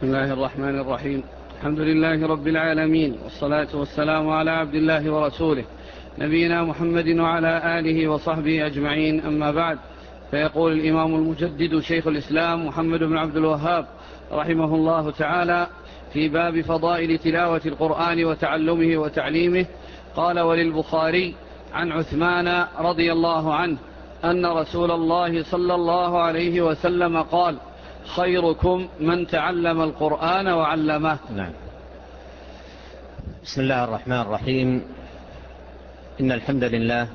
بسم الله الرحمن الرحيم. الحمد لله رب العالمين والصلاة والسلام على عبد الله ورسوله نبينا محمد وعلى آله وصحبه أجمعين. أما بعد فيقول الإمام المجدد شيخ الإسلام محمد بن عبد الوهاب رحمه الله تعالى في باب فضائل تلاوة القرآن وتعلمه وتعليمه قال وللبخاري عن عثمان رضي الله عنه أن رسول الله صلى الله عليه وسلم قال خيركم من تعلم القرآن وعلمه. نعم. بسم الله الرحمن الرحيم. إن الحمد لله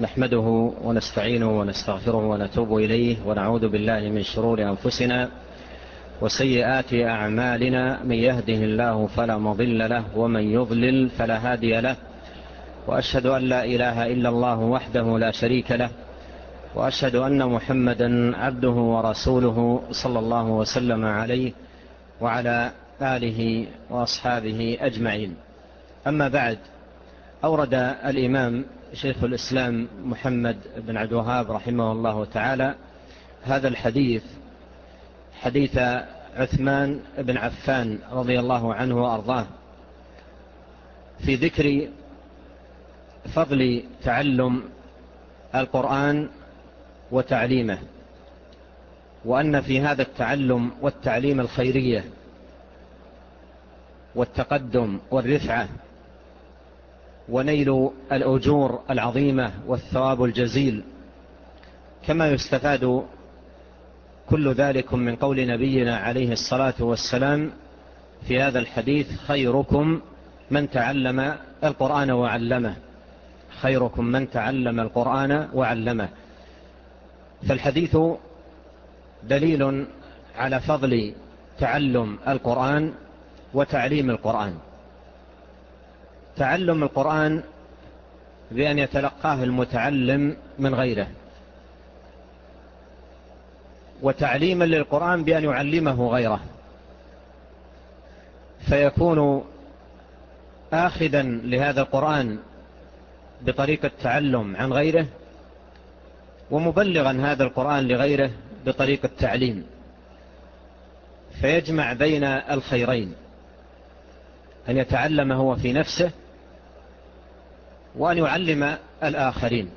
نحمده ونستعينه ونستغفره ونتوب إليه ونعوذ بالله من شرور أنفسنا وسيئات أعمالنا. من يهده الله فلا مضل له ومن يضلل فلا هادي له. وأشهد أن لا إله إلا الله وحده لا شريك له. وأشهد أن محمدا عبده ورسوله صلى الله وسلم عليه وعلى آله وأصحابه أجمعين. أما بعد أورد الإمام شيخ الإسلام محمد بن عبد الوهاب رحمه الله تعالى هذا الحديث حديث عثمان بن عفان رضي الله عنه وأرضاه في ذكر فضل تعلم القرآن وتعليمه وأن في هذا التعلم والتعليم الخيرية والتقدم والرفعة ونيل الأجور العظيمة والثواب الجزيل كما يستفاد كل ذلك من قول نبينا عليه الصلاة والسلام في هذا الحديث خيركم من تعلم القرآن وعلمه خيركم من تعلم القرآن وعلمه. فالحديث دليل على فضل تعلم القرآن وتعليم القرآن. تعلم القرآن بأن يتلقاه المتعلم من غيره. وتعليما للقرآن بأن يعلمه غيره. فيكون آخذا لهذا القرآن بطريقة تعلم عن غيره ومبلغا هذا القرآن لغيره بطريق التعليم. فيجمع بين الخيرين. أن يتعلم هو في نفسه وأن يعلم الآخرين.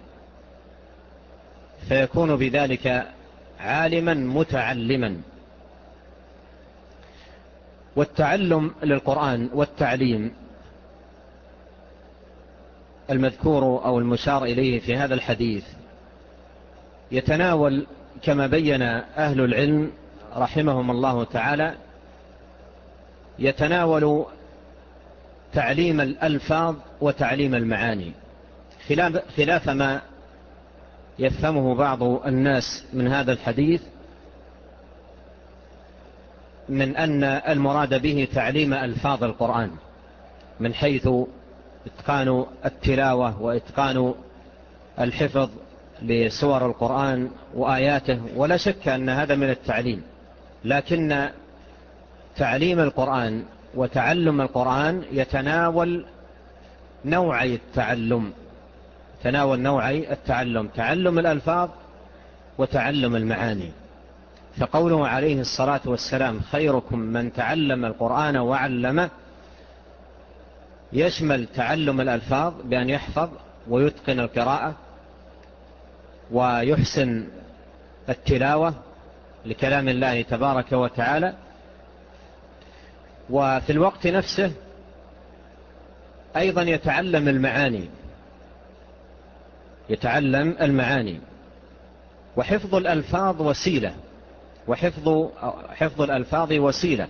فيكون بذلك عالما متعلما. والتعلم للقرآن والتعليم المذكور أو المشار إليه في هذا الحديث يتناول كما بين أهل العلم رحمهم الله تعالى يتناول تعليم الألفاظ وتعليم المعاني. خلاف ما يفهمه بعض الناس من هذا الحديث من أن المراد به تعليم ألفاظ القرآن من حيث إتقان التلاوة وإتقان الحفظ بصور القرآن وآياته ولا شك أن هذا من التعليم. لكن تعليم القرآن وتعلم القرآن يتناول نوعي التعلم. تناول نوعي التعلم. تعلم الألفاظ وتعلم المعاني. فقوله عليه الصلاة والسلام خيركم من تعلم القرآن وعلمه يشمل تعلم الألفاظ بأن يحفظ ويتقن القراءة ويحسن التلاوة لكلام الله تبارك وتعالى. وفي الوقت نفسه أيضا يتعلم المعاني يتعلم المعاني. وحفظ الألفاظ وسيلة وحفظ حفظ الألفاظ وسيلة.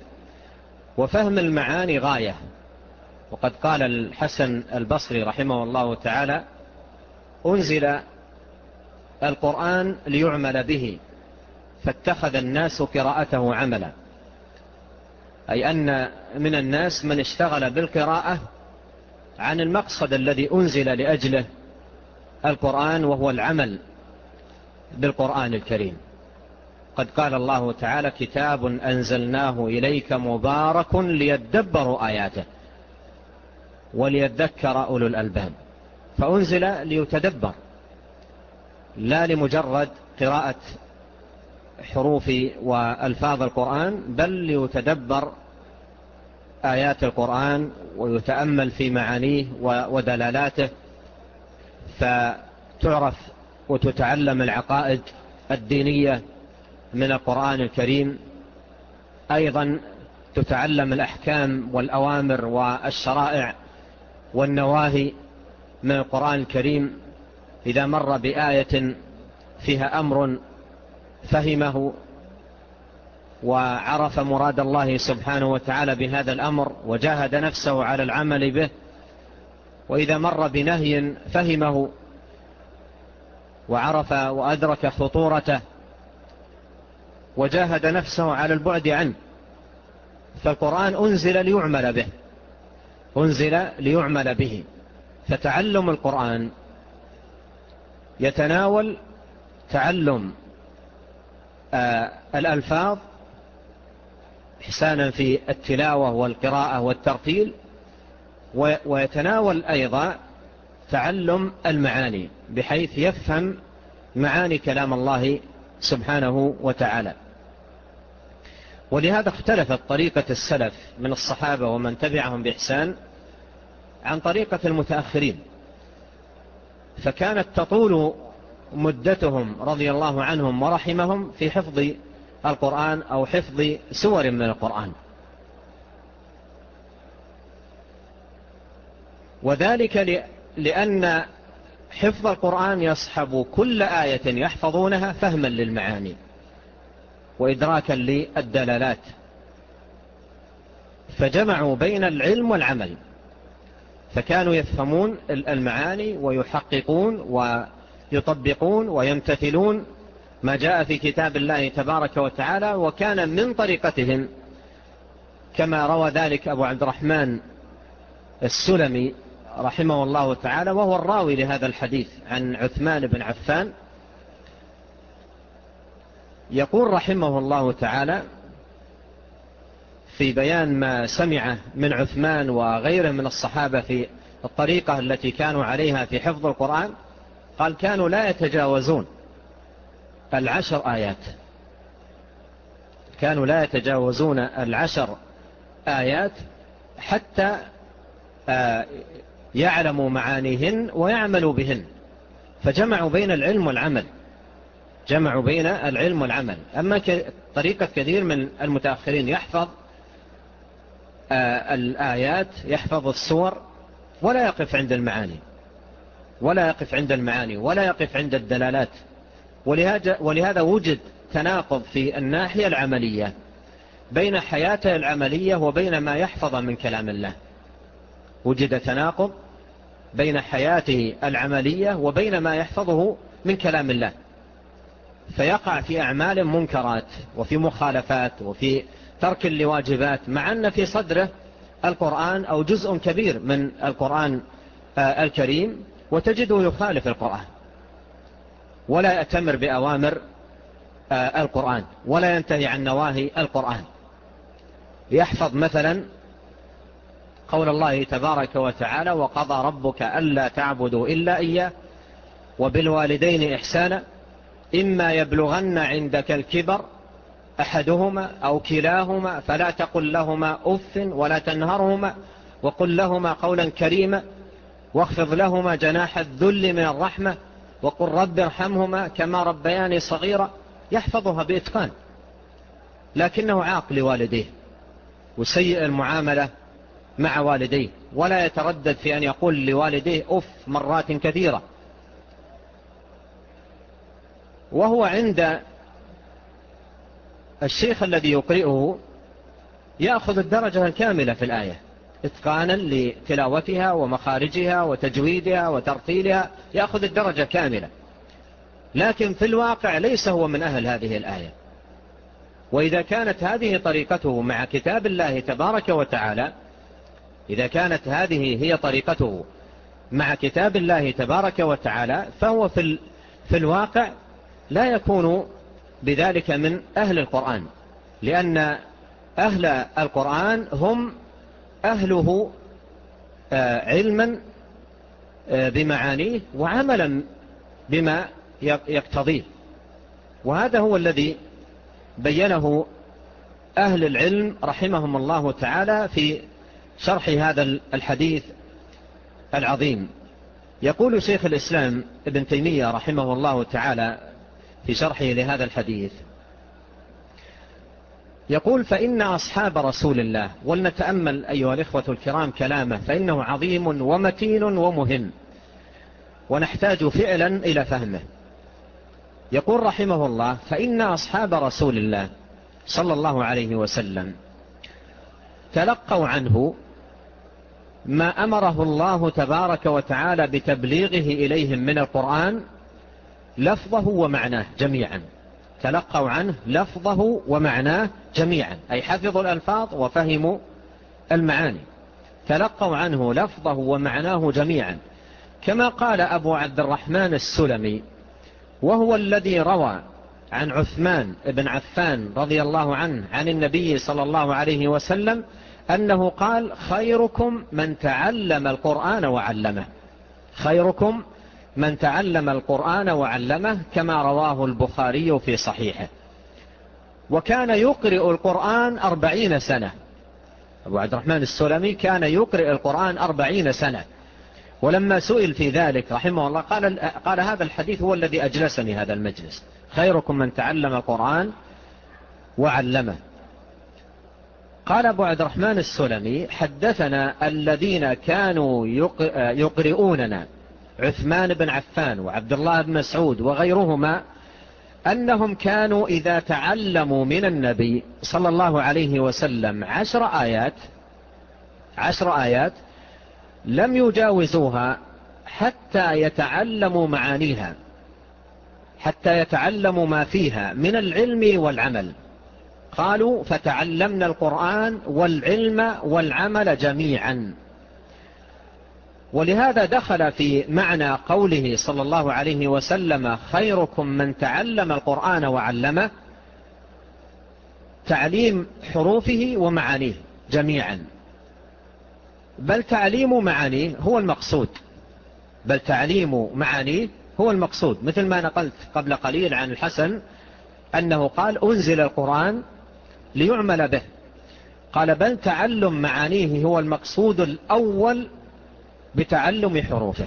وفهم المعاني غاية. وقد قال الحسن البصري رحمه الله تعالى أنزل القرآن ليعمل به فاتخذ الناس قراءته عملا. أي أن من الناس من اشتغل بالقراءة عن المقصد الذي أنزل لأجله القرآن وهو العمل بالقرآن الكريم. قد قال الله تعالى كتاب أنزلناه إليك مبارك ليتدبروا آياته وليتذكر أولو الألباب. فأنزل ليتدبر. لا لمجرد قراءة حروف وألفاظ القرآن بل ليتدبر آيات القرآن ويتأمل في معانيه ودلالاته. فتعرف وتتعلم العقائد الدينية من القرآن الكريم. أيضا تتعلم الأحكام والأوامر والشرائع والنواهي من القرآن الكريم. إذا مر بآية فيها أمر فهمه وعرف مراد الله سبحانه وتعالى بهذا الأمر وجاهد نفسه على العمل به وإذا مر بنهي فهمه وعرف وأدرك خطورته وجاهد نفسه على البعد عنه. فالقرآن أنزل ليعمل به أنزل ليعمل به. فتعلم القرآن يتناول تعلم آه، الألفاظ إحسانا في التلاوة والقراءة والترتيل ويتناول أيضا تعلم المعاني بحيث يفهم معاني كلام الله سبحانه وتعالى. ولهذا اختلفت طريقة السلف من الصحابة ومن تبعهم بإحسان عن طريقة المتأخرين. فكانت تطول مدتهم رضي الله عنهم ورحمهم في حفظ القرآن أو حفظ سور من القرآن. وذلك لأن حفظ القرآن يصحب كل آية يحفظونها فهما للمعاني وإدراكا للدلالات. فجمعوا بين العلم والعمل. فكانوا يفهمون المعاني ويحققون ويطبقون ويمتثلون ما جاء في كتاب الله تبارك وتعالى وكان من طريقتهم. كما روى ذلك أبو عبد الرحمن السلمي رحمه الله تعالى وهو الراوي لهذا الحديث عن عثمان بن عفان. يقول رحمه الله تعالى في بيان ما سمعه من عثمان وغيره من الصحابة في الطريقة التي كانوا عليها في حفظ القرآن قال كانوا لا يتجاوزون العشر آيات. كانوا لا يتجاوزون العشر آيات حتى آه، يعلموا معانيهن ويعملوا بهن. فجمعوا بين العلم والعمل. جمعوا بين العلم والعمل. أما طريقة كثير من المتأخرين يحفظ آه، الآيات يحفظ الصور ولا يقف عند المعاني ولا يقف عند المعاني ولا يقف عند الدلالات. ولهذا, ولهذا وجد تناقض في الناحية العملية بين حياته العملية وبين ما يحفظ من كلام الله. وجد تناقض بين حياته العملية وبين ما يحفظه من كلام الله. فيقع في أعمال منكرات وفي مخالفات وفي ترك لواجبات مع أن في صدره القرآن أو جزء كبير من القرآن آه، الكريم وتجده يخالف القرآن. ولا يأتمر بأوامر آه، القرآن ولا ينتهي عن نواهي القرآن. يحفظ مثلا قول الله تبارك وتعالى وقضى ربك ألا تعبدوا إلا إياه وبالوالدين إحسانا إما يبلغن عندك الكبر أحدهما أو كلاهما فلا تقل لهما أف ولا تنهرهما وقل لهما قولا كريما واخفض لهما جناح الذل من الرحمة وقل رب ارحمهما كما ربياني صغيرة يحفظها بإتقان لكنه عاق لوالديه وسيء المعاملة مع والديه ولا يتردد في أن يقول لوالديه أف مرات كثيرة وهو عند الشيخ الذي يقرئه يأخذ الدرجة الكاملة في الآية إتقانا لتلاوتها ومخارجها وتجويدها وترتيلها يأخذ الدرجة كاملة. لكن في الواقع ليس هو من أهل هذه الآية. وإذا كانت هذه طريقته مع كتاب الله تبارك وتعالى إذا كانت هذه هي طريقته مع كتاب الله تبارك وتعالى فهو في, في الواقع لا يكون بذلك من أهل القرآن لأن أهل القرآن هم أهله آه، علما آه، بمعانيه وعملا بما يقتضيه. وهذا هو الذي بينه أهل العلم رحمهم الله تعالى في شرح هذا الحديث العظيم. يقول شيخ الإسلام ابن تيمية رحمه الله تعالى في شرحه لهذا الحديث. يقول فإن أصحاب رسول الله ولنتأمل أيها الإخوة الكرام كلامه فإنه عظيم ومتين ومهم ونحتاج فعلا إلى فهمه. يقول رحمه الله فإن أصحاب رسول الله صلى الله عليه وسلم تلقوا عنه ما أمره الله تبارك وتعالى بتبليغه إليهم من القرآن لفظه ومعناه جميعا. تلقوا عنه لفظه ومعناه جميعا. أي حفظوا الألفاظ وفهموا المعاني. تلقوا عنه لفظه ومعناه جميعا. كما قال أبو عبد الرحمن السلمي وهو الذي روى عن عثمان بن عفان رضي الله عنه عن النبي صلى الله عليه وسلم أنه قال خيركم من تعلم القرآن وعلمه. خيركم من تعلم القرآن وعلمه كما رواه البخاري في صحيحه. وكان يقرئ القرآن أربعين سنة. أبو عبد الرحمن السلمي كان يقرئ القرآن أربعين سنة. ولما سئل في ذلك رحمه الله قال, قال هذا الحديث هو الذي أجلسني هذا المجلس. خيركم من تعلم القرآن وعلمه. قال أبو عبد الرحمن السلمي حدثنا الذين كانوا يقرئوننا عثمان بن عفان وعبد الله بن مسعود وغيرهما أنهم كانوا إذا تعلموا من النبي صلى الله عليه وسلم عشر آيات عشر آيات لم يجاوزوها حتى يتعلموا معانيها حتى يتعلموا ما فيها من العلم والعمل. قالوا فتعلمنا القرآن والعلم والعمل جميعا. ولهذا دخل في معنى قوله صلى الله عليه وسلم خيركم من تعلم القرآن وعلمه تعليم حروفه ومعانيه جميعا. بل تعليم معانيه هو المقصود. بل تعليم معانيه هو المقصود. مثل ما نقلت قبل قليل عن الحسن أنه قال أنزل القرآن ليعمل به. قال بل تعلم معانيه هو المقصود الأول بتعلم حروفه.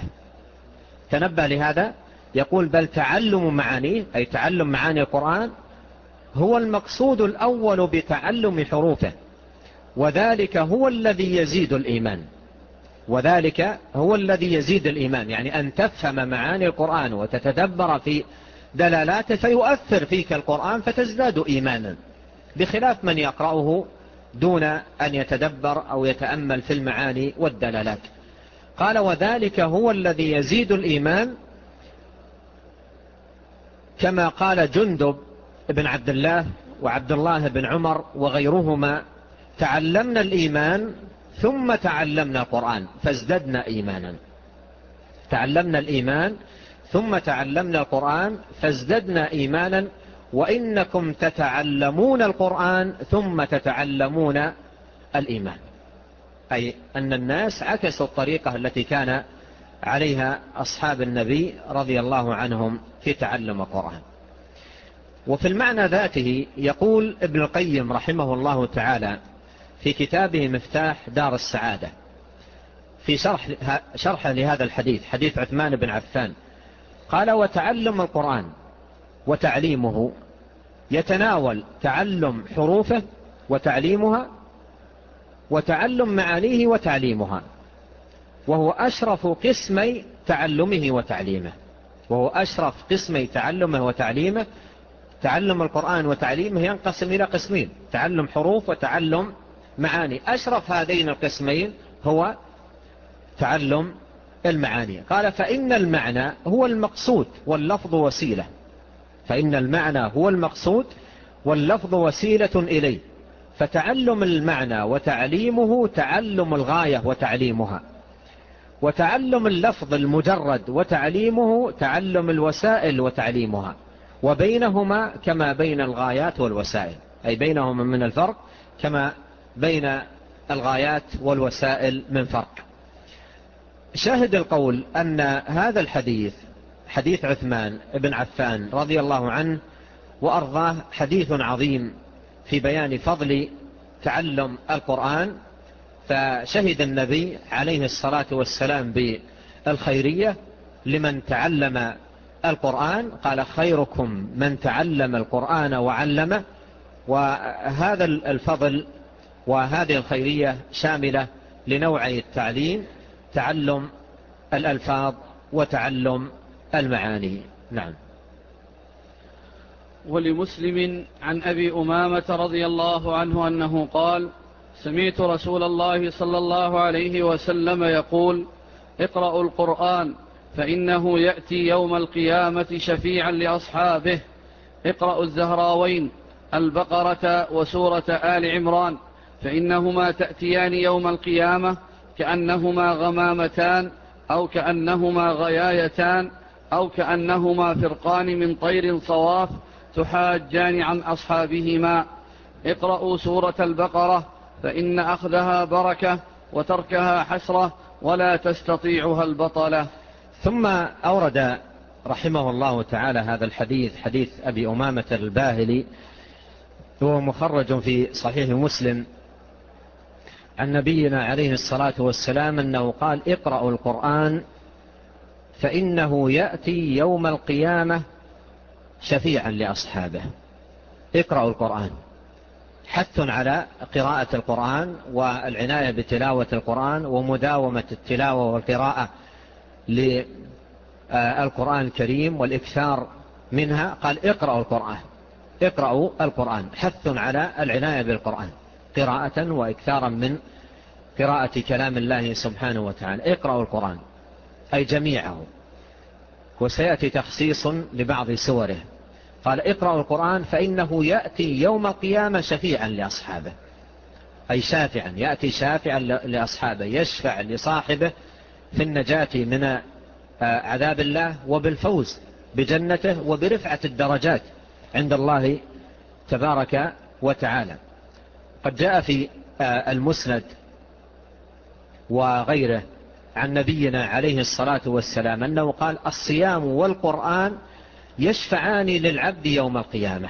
تنبه لهذا؟ يقول بل تعلم معانيه أي تعلم معاني القرآن هو المقصود الأول بتعلم حروفه. وذلك هو الذي يزيد الإيمان. وذلك هو الذي يزيد الإيمان يعني أن تفهم معاني القرآن وتتدبر في دلالاته فيؤثر فيك القرآن فتزداد إيمانا. بخلاف من يقرأه دون أن يتدبر أو يتأمل في المعاني والدلالات. قال وذلك هو الذي يزيد الإيمان كما قال جندب بن عبد الله وعبد الله بن عمر وغيرهما تعلمنا الإيمان ثم تعلمنا القرآن فازددنا إيمانا. تعلمنا الإيمان ثم تعلمنا القرآن فازددنا إيمانا وإنكم تتعلمون القرآن ثم تتعلمون الإيمان. أي أن الناس عكسوا الطريقة التي كان عليها أصحاب النبي رضي الله عنهم في تعلم القرآن. وفي المعنى ذاته يقول ابن القيم رحمه الله تعالى في كتابه مفتاح دار السعادة. في شرح شرحه لهذا الحديث حديث عثمان بن عفان. قال وتعلم القرآن وتعليمه يتناول تعلم حروفه وتعليمها وتعلم معانيه وتعليمها. وهو أشرف قسمي تعلمه وتعليمه. وهو أشرف قسمي تعلمه وتعليمه. تعلم القرآن وتعليمه ينقسم إلى قسمين. تعلم حروف وتعلم معاني. أشرف هذين القسمين هو تعلم المعاني. قال فإن المعنى هو المقصود واللفظ وسيلة. فإن المعنى هو المقصود واللفظ وسيلة إليه. فتعلم المعنى وتعليمه تعلم الغاية وتعليمها. وتعلم اللفظ المجرد وتعليمه تعلم الوسائل وتعليمها. وبينهما كما بين الغايات والوسائل. أي بينهما من الفرق كما بين الغايات والوسائل من فرق. شاهد القول أن هذا الحديث حديث عثمان بن عفان رضي الله عنه وأرضاه حديث عظيم في بيان فضل تعلم القرآن فشهد النبي عليه الصلاة والسلام بالخيرية لمن تعلم القرآن قال خيركم من تعلم القرآن وعلمه وهذا الفضل وهذه الخيرية شاملة لنوعي التعليم تعلم الألفاظ وتعلم المعاني. نعم. ولمسلم عن أبي أمامة رضي الله عنه أنه قال سمعت رسول الله صلى الله عليه وسلم يقول اقرأوا القرآن فإنه يأتي يوم القيامة شفيعا لأصحابه. اقرأوا الزهراوين البقرة وسورة آل عمران فإنهما تأتيان يوم القيامة كأنهما غمامتان أو كأنهما غيايتان أو كأنهما فرقان من طير صواف تحاجان عن أصحابهما. اقرأوا سورة البقرة فإن أخذها بركة وتركها حسرة ولا تستطيعها البطلة. ثم أورد رحمه الله تعالى هذا الحديث حديث أبي أمامة الباهلي هو مخرج في صحيح مسلم. عن نبينا عليه الصلاة والسلام أنه قال اقرأوا القرآن فإنه يأتي يوم القيامة شفيعا لأصحابه. اقرأوا القرآن. حث على قراءة القرآن والعناية بتلاوة القرآن ومداومة التلاوة والقراءة للقرآن الكريم والإكثار منها. قال اقرأوا القرآن. اقرأوا القرآن. حث على العناية بالقرآن قراءة وإكثارا من قراءة كلام الله سبحانه وتعالى. اقرأوا القرآن. أي جميعه. وسيأتي تخصيص لبعض سوره. قال اقرأوا القرآن فإنه يأتي يوم القيامة شفيعا لأصحابه. أي شافعا يأتي شافعا لأصحابه يشفع لصاحبه في النجاة من عذاب الله وبالفوز بجنته وبرفعة الدرجات عند الله تبارك وتعالى. قد جاء في المسند وغيره عن نبينا عليه الصلاة والسلام أنه قال الصيام والقرآن يشفعان للعبد يوم القيامة.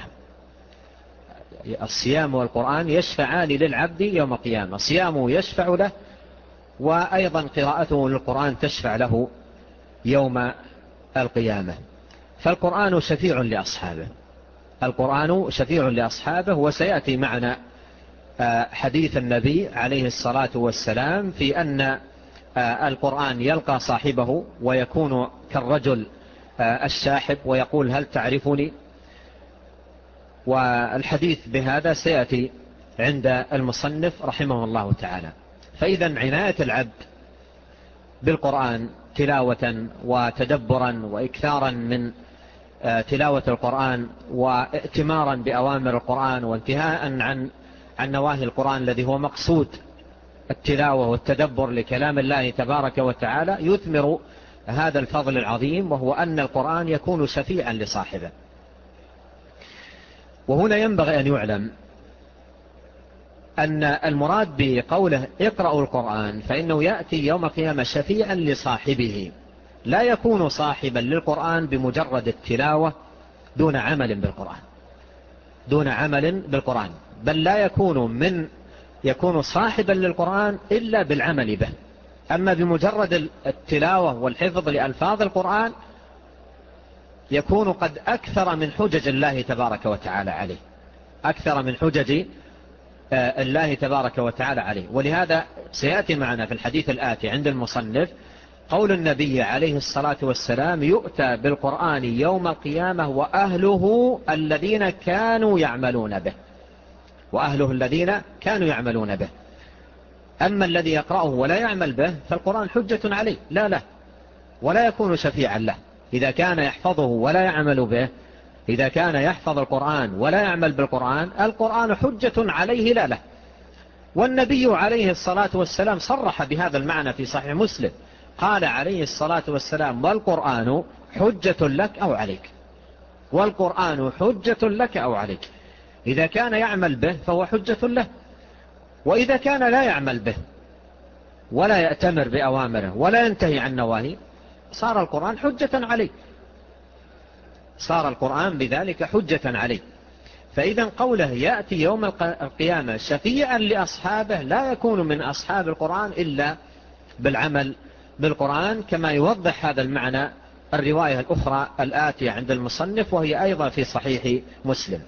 الصيام والقرآن يشفعان للعبد يوم القيامة. صيامه يشفع له وأيضا قراءته للقرآن تشفع له يوم القيامة. فالقرآن شفيع لأصحابه. القرآن شفيع لأصحابه وسيأتي معنا آه، حديث النبي عليه الصلاة والسلام في أن آه، القرآن يلقى صاحبه ويكون كالرجل آه، الشاحب ويقول هل تعرفني؟ والحديث بهذا سيأتي عند المصنف رحمه الله تعالى. فإذا عناية العبد بالقرآن تلاوة وتدبرا وإكثارا من آه، تلاوة القرآن وائتمارا بأوامر القرآن وانتهاء عن عن نواهي القرآن الذي هو مقصود التلاوة والتدبر لكلام الله تبارك وتعالى يثمر هذا الفضل العظيم وهو أن القرآن يكون شفيعا لصاحبه. وهنا ينبغي أن يعلم أن المراد بقوله اقرأوا القرآن فإنه يأتي يوم قيامة شفيعا لصاحبه. لا يكون صاحبا للقرآن بمجرد التلاوة دون عمل بالقرآن. دون عمل بالقرآن. بل لا يكون من يكون صاحبا للقرآن إلا بالعمل به. أما بمجرد التلاوة والحفظ لألفاظ القرآن يكون قد أكثر من حجج الله تبارك وتعالى عليه. أكثر من حجج آه، الله تبارك وتعالى عليه. ولهذا سيأتي معنا في الحديث الآتي عند المصنف قول النبي عليه الصلاة والسلام يؤتى بالقرآن يوم القيامة وأهله الذين كانوا يعملون به. وأهله الذين كانوا يعملون به. أما الذي يقرأه ولا يعمل به فالقرآن حجة عليه. لا له. ولا يكون شفيعا له. إذا كان يحفظه ولا يعمل به إذا كان يحفظ القرآن ولا يعمل بالقرآن القرآن حجة عليه لا له. والنبي عليه الصلاة والسلام صرح بهذا المعنى في صحيح مسلم. قال عليه الصلاة والسلام والقرآن حجة لك أو عليك. والقرآن حجة لك أو عليك. إذا كان يعمل به فهو حجة له. وإذا كان لا يعمل به ولا يأتمر بأوامره ولا ينتهي عن نواهي صار القرآن حجة عليه. صار القرآن بذلك حجة عليه. فإذا قوله يأتي يوم القيامة شفيعا لأصحابه لا يكون من أصحاب القرآن إلا بالعمل بالقرآن كما يوضح هذا المعنى الرواية الأخرى الآتية عند المصنف وهي أيضا في صحيح مسلم.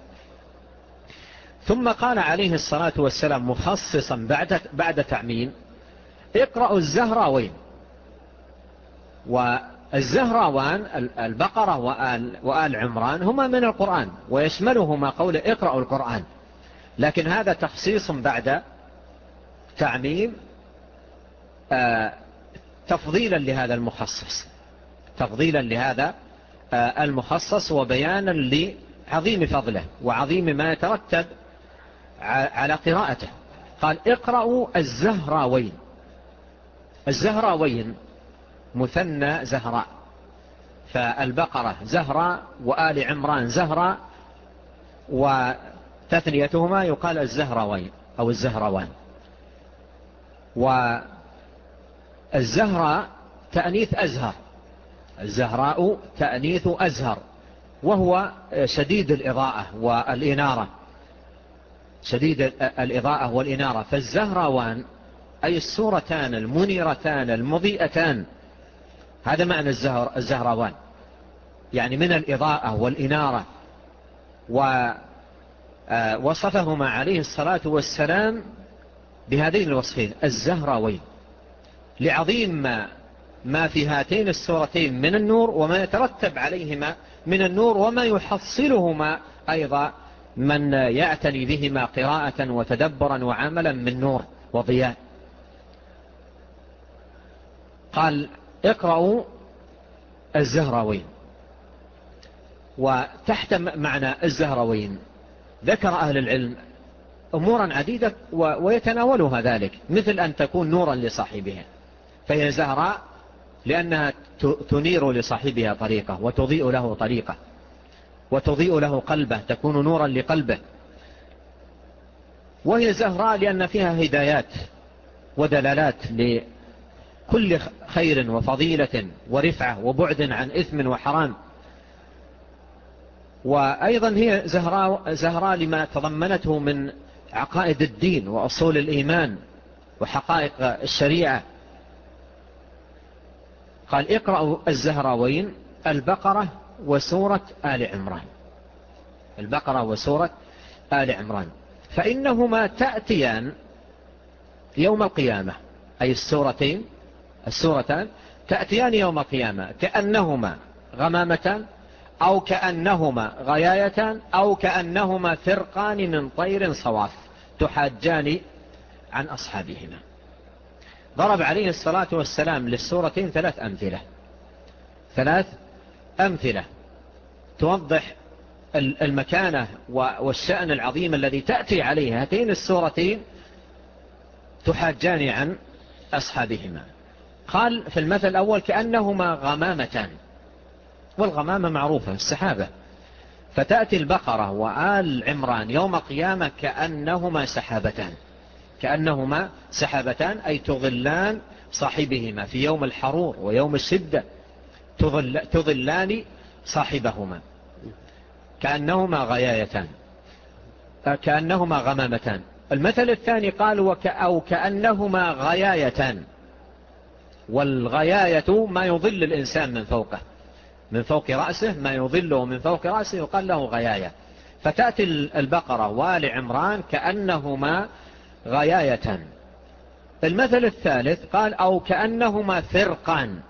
ثم قال عليه الصلاة والسلام مخصصا بعد, بعد تعميم اقرأوا الزهراوين. والزهراوان البقرة وآل, وآل عمران هما من القرآن ويشملهما قول اقرأوا القرآن. لكن هذا تخصيص بعد تعميم آه، تفضيلا لهذا المخصص. تفضيلا لهذا آه، المخصص وبيانا لعظيم فضله وعظيم ما يترتب على قراءته. قال اقرأوا الزهراوين. الزهراوين مثنى زهراء. فالبقرة زهراء وآل عمران زهراء وتثنيتهما يقال الزهراوين أو الزهروان والزهراء تأنيث أزهر. الزهراء تأنيث أزهر. وهو شديد الإضاءة والإنارة. شديد الإضاءة والإنارة. فالزهروان أي السورتان المنيرتان المضيئتان هذا معنى الزهر الزهروان يعني من الإضاءة والإنارة. ووصفهما آه، عليه الصلاة والسلام بهذين الوصفين. الزهراوين. لعظيم ما ما في هاتين السورتين من النور وما يترتب عليهما من النور وما يحصلهما أيضا من يعتني بهما قراءة وتدبرا وعملا من نور وضياء. قال اقرأوا الزهروين وتحت معنى الزهروين ذكر أهل العلم أمورا عديدة ويتناولها ذلك مثل أن تكون نورا لصاحبها. فهي زهراء لأنها تنير لصاحبها طريقة وتضيء له طريقة. وتضيء له قلبه تكون نورا لقلبه. وهي زهراء لأن فيها هدايات ودلالات لكل خير وفضيلة ورفعة وبعد عن إثم وحرام. وأيضا هي زهراء, زهراء لما تضمنته من عقائد الدين وأصول الإيمان وحقائق الشريعة. قال اقرأوا الزهراوين البقرة وسورة آل عمران. البقرة وسورة آل عمران. فإنهما تأتيان يوم القيامة. أي السورتين السورتان تأتيان يوم القيامة. كأنهما غمامتان أو كأنهما غيايتان أو كأنهما فرقان من طير صواف تحاجان عن أصحابهما. ضرب عليه الصلاة والسلام للسورتين ثلاث أمثلة. ثلاث أمثلة توضح المكانة والشأن العظيم الذي تأتي عليه هاتين السورتين تحاجان عن أصحابهما. قال في المثل الأول كأنهما غمامتان. والغمامة معروفة السحابة. فتأتي البقرة وآل عمران يوم قيامة كأنهما سحابتان. كأنهما سحابتان أي تغلان صاحبهما في يوم الحرور ويوم الشدة. تظل تظلان صاحبهما. كأنهما غيايتان. كأنهما غمامتان. المثل الثاني قال أو كأنهما غيايتان. والغياية ما يظل الإنسان من فوقه. من فوق رأسه ما يظله من فوق رأسه يقال له غياية. فتأتي البقرة والعمران كأنهما غيايتان. المثل الثالث قال أو كأنهما ثرقان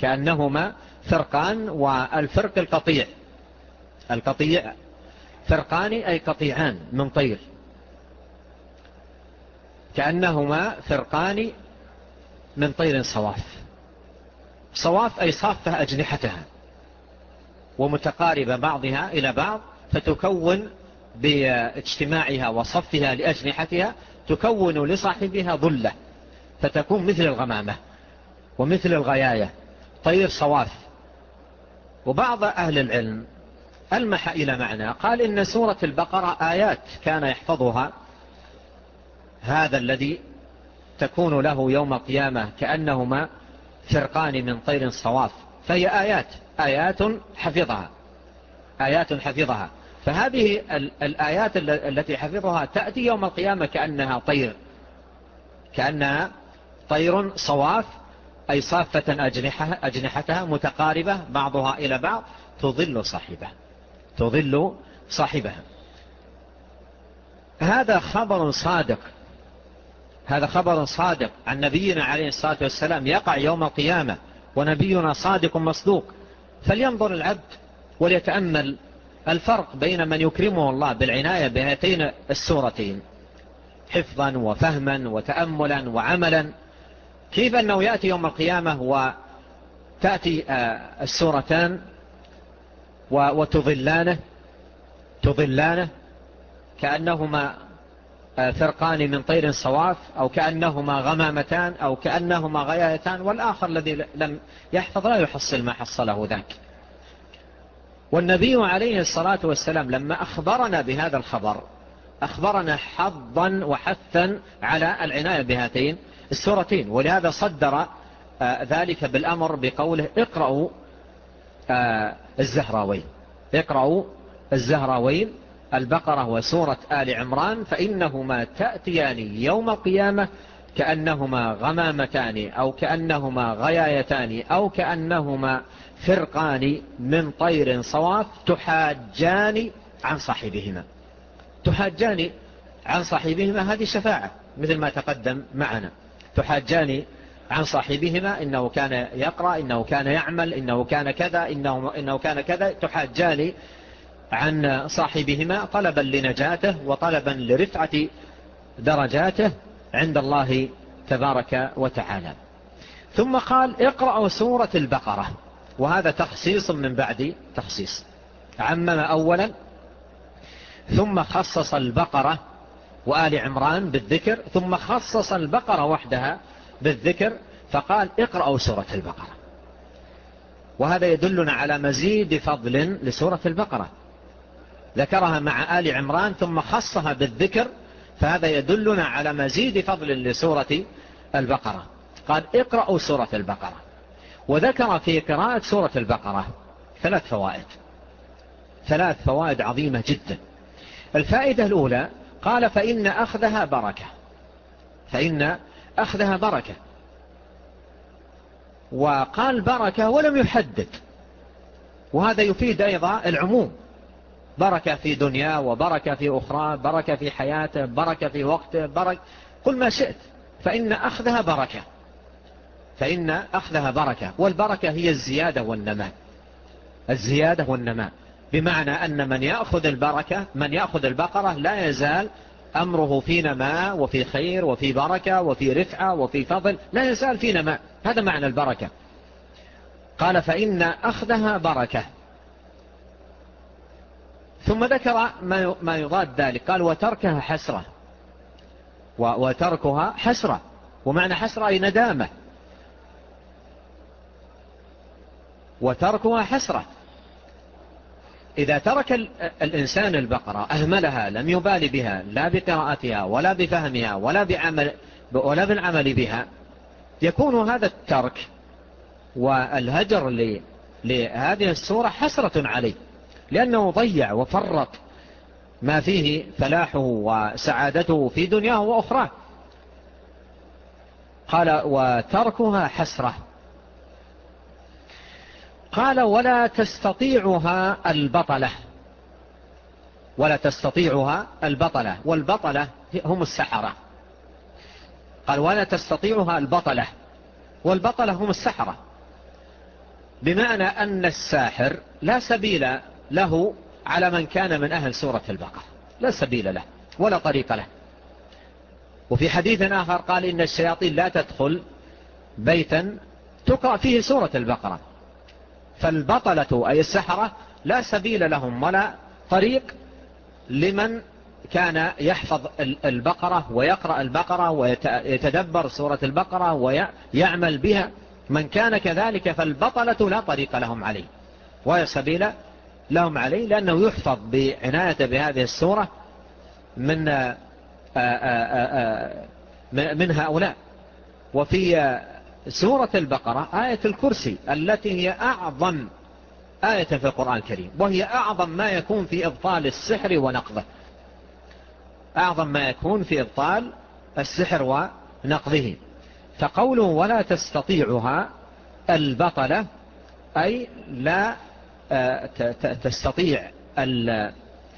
كأنهما فرقان والفرق القطيع. القطيع فرقان أي قطيعان من طير. كأنهما فرقان من طير صواف. صواف أي صافة أجنحتها. ومتقاربة بعضها إلى بعض فتكون باجتماعها وصفها لأجنحتها تكون لصاحبها ظلة فتكون مثل الغمامة ومثل الغياية. طير صواف وبعض أهل العلم ألمح إلى معنى. قال إن سورة البقرة آيات كان يحفظها. هذا الذي تكون له يوم القيامة كأنهما فرقان من طير صواف. فهي آيات. آيات حفظها. آيات حفظها. فهذه الآيات التي حفظها تأتي يوم القيامة كأنها طير. كأنها طير صواف أي صافة أجنحة أجنحتها متقاربة بعضها إلى بعض تظل صاحبها. تظل صاحبها. هذا خبر صادق. هذا خبر صادق. عن نبينا عليه الصلاة والسلام يقع يوم القيامة ونبينا صادق مصدوق. فلينظر العبد وليتأمل الفرق بين من يكرمه الله بالعناية بهاتين السورتين حفظا وفهما وتأملا وعملا. كيف أنه يأتي يوم القيامة وتأتي آه، السورتان وتظلانه تظلانه كأنهما آه، فرقان من طير صواف أو كأنهما غمامتان أو كأنهما غيايتان والآخر الذي لم يحفظ لا يحصل ما حصله ذاك. والنبي عليه الصلاة والسلام لما أخبرنا بهذا الخبر أخبرنا حظا وحثا على العناية بهاتين السورتين ولهذا صدر آه، ذلك بالأمر بقوله اقرأوا آه، الزهراوين. اقرأوا الزهراوين البقرة وسورة آل عمران فإنهما تأتيان يوم القيامة كأنهما غمامتان أو كأنهما غيايتان أو كأنهما فرقان من طير صواف تحاجان عن صاحبهما. تحاجان عن صاحبهما هذه شفاعة مثل ما تقدم معنا. تحاجان عن صاحبهما إنه كان يقرأ إنه كان يعمل إنه كان كذا إنه, إنه كان كذا تحاجان عن صاحبهما طلبا لنجاته وطلبا لرفعة درجاته عند الله تبارك وتعالى. ثم قال اقرأوا سورة البقرة. وهذا تخصيص من بعد تخصيص. عمم أولا ثم خصص البقرة وآل عمران بالذكر ثم خصص البقرة وحدها بالذكر فقال اقرأوا سورة البقرة. وهذا يدلنا على مزيد فضل لسورة البقرة. ذكرها مع آل عمران ثم خصها بالذكر فهذا يدلنا على مزيد فضل لسورة البقرة. قال اقرأوا سورة البقرة. وذكر في قراءة سورة البقرة ثلاث فوائد. ثلاث فوائد عظيمة جدا. الفائدة الأولى قال فإن أخذها بركة. فإن أخذها بركة. وقال بركة ولم يحدد. وهذا يفيد أيضا العموم. بركة في دنيا وبركة في أخرى بركة في حياته بركة في وقته بركة كل ما شئت. فإن أخذها بركة. فإن أخذها بركة. والبركة هي الزيادة والنماء. الزيادة والنماء. بمعنى أن من يأخذ البركة من يأخذ البقرة لا يزال أمره في نماء وفي خير وفي بركة وفي رفعة وفي فضل لا يزال في نماء هذا معنى البركة. قال فإن أخذها بركة. ثم ذكر ما يضاد ذلك. قال وتركها حسرة. وتركها حسرة. ومعنى حسرة أي ندامة. وتركها حسرة. إذا ترك الإنسان البقرة أهملها لم يبال بها لا بقراءتها ولا بفهمها ولا, بعمل ولا بالعمل بها يكون هذا الترك والهجر لهذه السورة حسرة عليه لأنه ضيع وفرط ما فيه فلاحه وسعادته في دنياه وأخراه. قال وتركها حسرة. قال ولا تستطيعها البطلة. ولا تستطيعها البطلة. والبطلة هم السحرة. قال ولا تستطيعها البطلة. والبطلة هم السحرة. بمعنى أن الساحر لا سبيل له على من كان من أهل سورة البقرة. لا سبيل له. ولا طريق له. وفي حديث آخر قال إن الشياطين لا تدخل بيتا تقرأ فيه سورة البقرة. فالبطلة أي السحرة لا سبيل لهم ولا طريق لمن كان يحفظ البقرة ويقرأ البقرة ويتدبر سورة البقرة ويعمل بها. من كان كذلك فالبطلة لا طريق لهم عليه ولا سبيل لهم عليه لأنه يحفظ بعناية بهذه السورة من آه، آه، آه، من هؤلاء. وفي سورة البقرة آية الكرسي التي هي أعظم آية في القرآن الكريم وهي أعظم ما يكون في إبطال السحر ونقضه. أعظم ما يكون في إبطال السحر ونقضه. فقوله ولا تستطيعها البطلة أي لا آه، تستطيع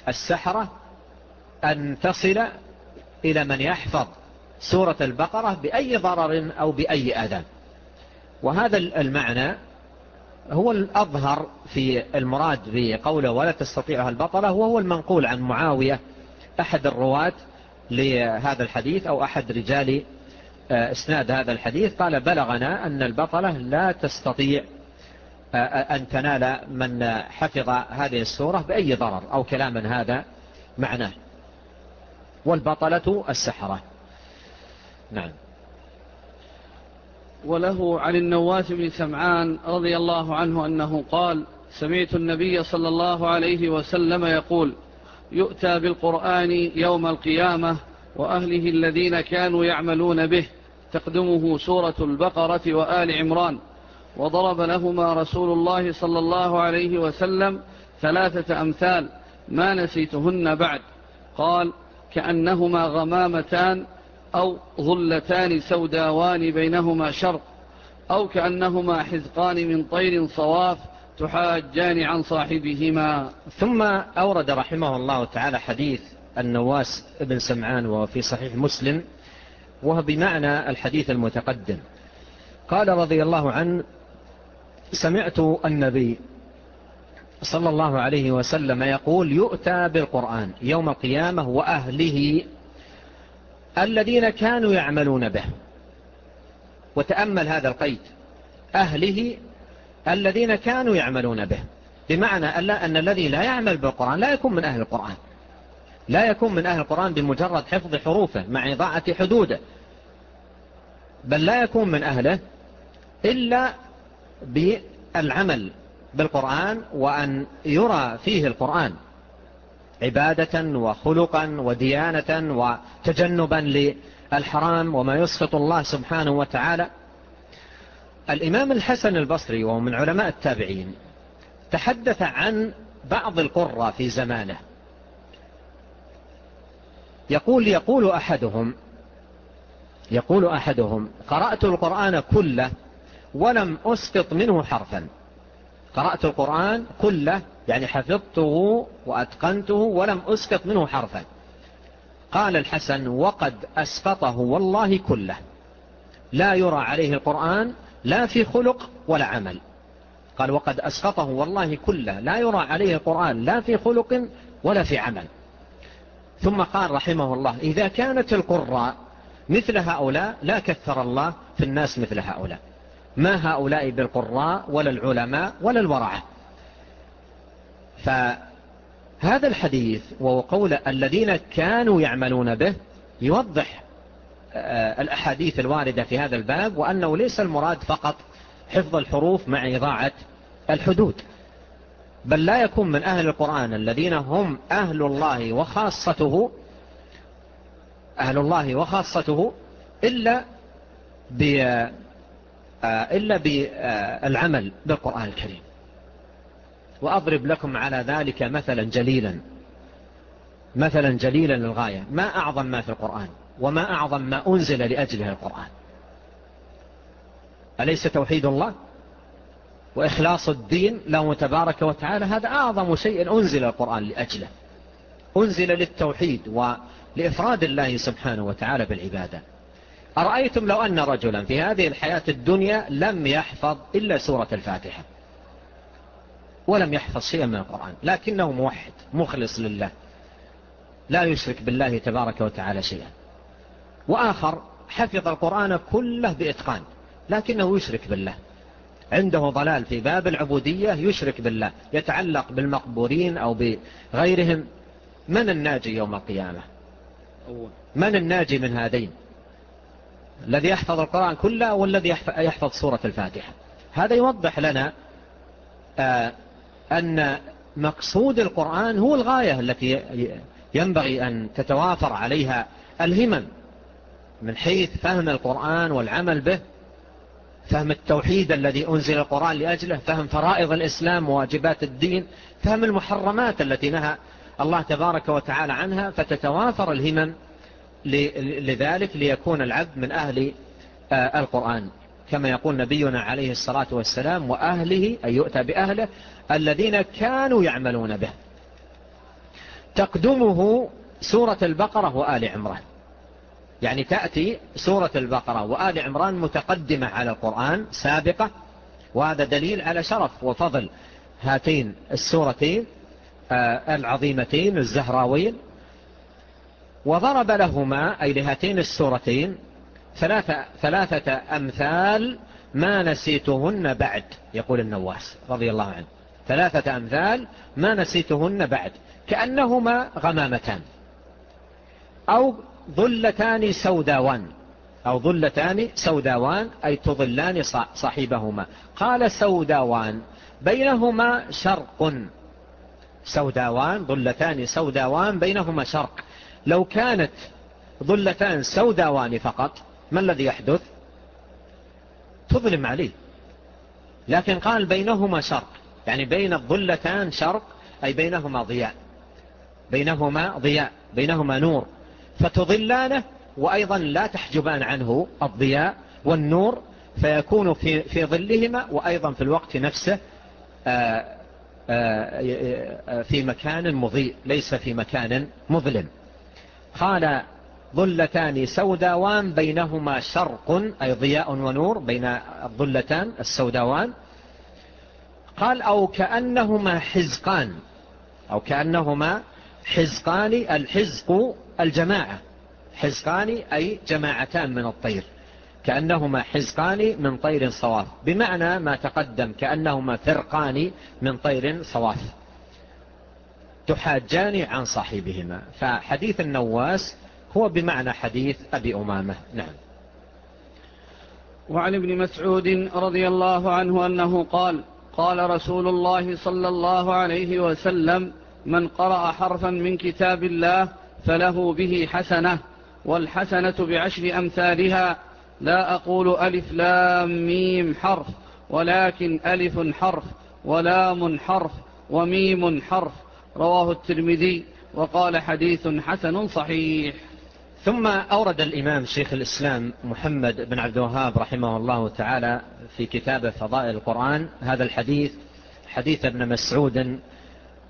السحرة أن تصل إلى من يحفظ سورة البقرة بأي ضرر أو بأي أذان. وهذا المعنى هو الأظهر في المراد بقوله ولا تستطيعها البطلة وهو المنقول عن معاوية أحد الرواة لهذا الحديث أو أحد رجال آه، إسناد هذا الحديث. قال بلغنا أن البطلة لا تستطيع آه، آه، أن تنال من حفظ هذه السورة بأي ضرر أو كلاما هذا معناه. والبطلة السحرة. نعم. وله عن النواس بن سمعان رضي الله عنه أنه قال سمعت النبي صلى الله عليه وسلم يقول يؤتى بالقرآن يوم القيامة وأهله الذين كانوا يعملون به تقدمه سورة البقرة وآل عمران. وضرب لهما رسول الله صلى الله عليه وسلم ثلاثة أمثال ما نسيتهن بعد. قال كأنهما غمامتان أو ظلتان سوداوان بينهما شرق أو كأنهما حزقان من طير صواف تحاجان عن صاحبهما. ثم أورد رحمه الله تعالى حديث النواس بن سمعان وفي صحيح مسلم وهو بمعنى الحديث المتقدم. قال رضي الله عنه سمعت النبي صلى الله عليه وسلم يقول يؤتى بالقرآن يوم القيامة وأهله الذين كانوا يعملون به. وتأمل هذا القيد. أهله الذين كانوا يعملون به. بمعنى أن الذي لا يعمل بالقرآن لا يكون من أهل القرآن. لا يكون من أهل القرآن بمجرد حفظ حروفه مع إضاعة حدوده. بل لا يكون من أهله إلا بالعمل بالقرآن وأن يرى فيه القرآن. عبادة وخلقا وديانة وتجنبا للحرام وما يصفط الله سبحانه وتعالى. الإمام الحسن البصري وهو من علماء التابعين تحدث عن بعض القرى في زمانه. يقول يقول أحدهم يقول أحدهم قرأت القرآن كله ولم أسقط منه حرفا. قرأت القرآن كله يعني حفظته وأتقنته ولم أسقط منه حرفا. قال الحسن وقد أسقطه والله كله. لا يرى عليه القرآن لا في خلق ولا عمل. قال وقد أسقطه والله كله. لا يرى عليه القرآن لا في خلق ولا في عمل. ثم قال رحمه الله إذا كانت القراء مثل هؤلاء لا كثر الله في الناس مثل هؤلاء. ما هؤلاء بالقراء ولا العلماء ولا الورعة فهذا الحديث وقول الذين كانوا يعملون به يوضح آه، الأحاديث الواردة في هذا الباب وأنه ليس المراد فقط حفظ الحروف مع إضاعة الحدود بل لا يكون من أهل القرآن الذين هم أهل الله وخاصته أهل الله وخاصته إلا بأهل آه، إلا بالعمل بالقرآن الكريم. وأضرب لكم على ذلك مثلا جليلا. مثلا جليلا للغاية. ما أعظم ما في القرآن؟ وما أعظم ما أنزل لأجله القرآن؟ أليس توحيد الله؟ وإخلاص الدين له تبارك وتعالى؟ هذا أعظم شيء أنزل القرآن لأجله. أنزل للتوحيد ولإفراد الله سبحانه وتعالى بالعبادة. أرأيتم لو أن رجلا في هذه الحياة الدنيا لم يحفظ إلا سورة الفاتحة ولم يحفظ شيئا من القرآن لكنه موحد مخلص لله لا يشرك بالله تبارك وتعالى شيئا. وآخر حفظ القرآن كله بإتقان لكنه يشرك بالله. عنده ضلال في باب العبودية يشرك بالله يتعلق بالمقبورين أو بغيرهم. من الناجي يوم القيامة؟ من الناجي من هذين؟ الذي يحفظ القرآن كله والذي يحفظ سورة الفاتحة. هذا يوضح لنا آه، أن مقصود القرآن هو الغاية التي ينبغي أن تتوافر عليها الهمم. من حيث فهم القرآن والعمل به فهم التوحيد الذي أنزل القرآن لأجله فهم فرائض الإسلام وواجبات الدين فهم المحرمات التي نهى الله تبارك وتعالى عنها فتتوافر الهمم لذلك ليكون العبد من أهل آه، القرآن. كما يقول نبينا عليه الصلاة والسلام وأهله أن يؤتى بأهله الذين كانوا يعملون به. تقدمه سورة البقرة وآل عمران. يعني تأتي سورة البقرة وآل عمران متقدمة على القرآن سابقة وهذا دليل على شرف وفضل هاتين السورتين آه، العظيمتين الزهراوين وضرب لهما أي لهاتين السورتين ثلاثة, ثلاثة أمثال ما نسيتهن بعد يقول النواس رضي الله عنه. ثلاثة أمثال ما نسيتهن بعد كأنهما غمامتان. أو ظلتان سوداوان أو ظلتان سوداوان أي تظلان صاحبهما. قال سوداوان بينهما شرق. سوداوان ظلتان سوداوان بينهما شرق. لو كانت ظلتان سوداوان فقط ما الذي يحدث؟ تظلم عليه. لكن قال بينهما شرق. يعني بين الظلتان شرق أي بينهما ضياء. بينهما ضياء بينهما نور. فتظلانه وأيضا لا تحجبان عنه الضياء والنور فيكون في, في ظلهما وأيضا في الوقت نفسه آآ آآ في مكان مضيء ليس في مكان مظلم. قال ظلتان سوداوان بينهما شرق أي ضياء ونور بين الظلتان السوداوان. قال أو كأنهما حزقان أو كأنهما حزقان الحزق الجماعة. حزقان أي جماعتان من الطير. كأنهما حزقان من طير صواف. بمعنى ما تقدم كأنهما فرقان من طير صواف. تحاجان عن صاحبهما. فحديث النواس هو بمعنى حديث أبي أمامة. نعم. وعن ابن مسعود رضي الله عنه أنه قال قال رسول الله صلى الله عليه وسلم من قرأ حرفا من كتاب الله فله به حسنة والحسنة بعشر أمثالها لا أقول ألف لام ميم حرف ولكن ألف حرف ولام حرف وميم حرف رواه الترمذي وقال حديث حسن صحيح. ثم أورد الإمام شيخ الإسلام محمد بن عبد الوهاب رحمه الله تعالى في كتاب فضائل القرآن هذا الحديث حديث ابن مسعود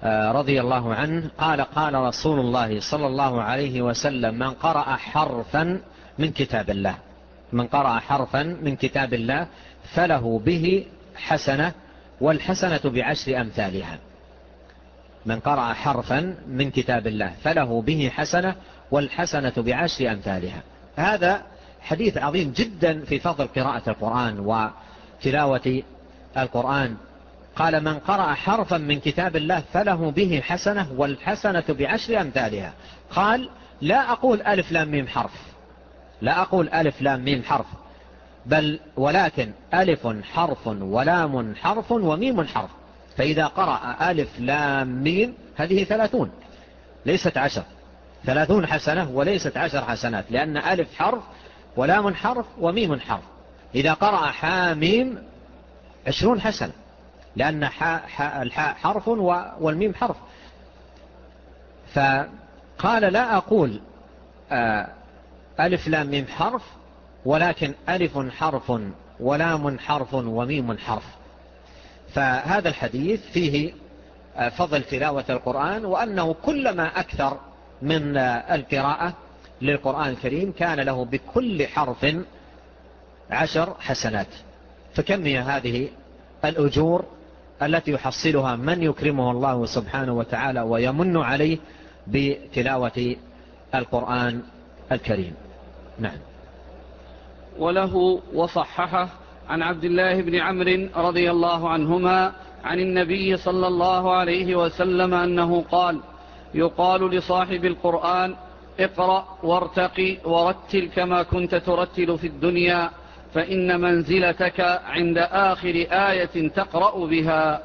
آه، رضي الله عنه قال قال رسول الله صلى الله عليه وسلم من قرأ حرفا من كتاب الله من قرأ حرفا من كتاب الله فله به حسنة والحسنة بعشر أمثالها. من قرأ حرفا من كتاب الله فله به حسنة والحسنة بعشر أمثالها. هذا حديث عظيم جدا في فضل قراءة القرآن وتلاوة القرآن. قال من قرأ حرفا من كتاب الله فله به حسنة والحسنة بعشر أمثالها. قال لا أقول ألف لام ميم حرف لا أقول ألف لام ميم حرف بل ولكن ألف حرف ولام حرف وميم حرف. فإذا قرأ ألف لام ميم هذه ثلاثون ليست عشر. ثلاثون حسنة وليست عشر حسنات لأن ألف حرف ولام حرف وميم حرف. إذا قرأ حاميم عشرون حسنة لأن حا الحاء حرف والميم حرف. فقال لا أقول آه، ألف لام ميم حرف ولكن ألف حرف ولام حرف وميم حرف. فهذا الحديث فيه آه، فضل تلاوة القرآن وأنه كلما أكثر من آه، القراءة للقرآن الكريم كان له بكل حرف عشر حسنات. فكم هي هذه الأجور التي يحصلها من يكرمه الله سبحانه وتعالى ويمن عليه بتلاوة القرآن الكريم؟ نعم. وله وصححه عن عبد الله بن عمرو رضي الله عنهما عن النبي صلى الله عليه وسلم أنه قال يقال لصاحب القرآن اقرأ وارتقي ورتل كما كنت ترتل في الدنيا فإن منزلتك عند آخر آية تقرأ بها.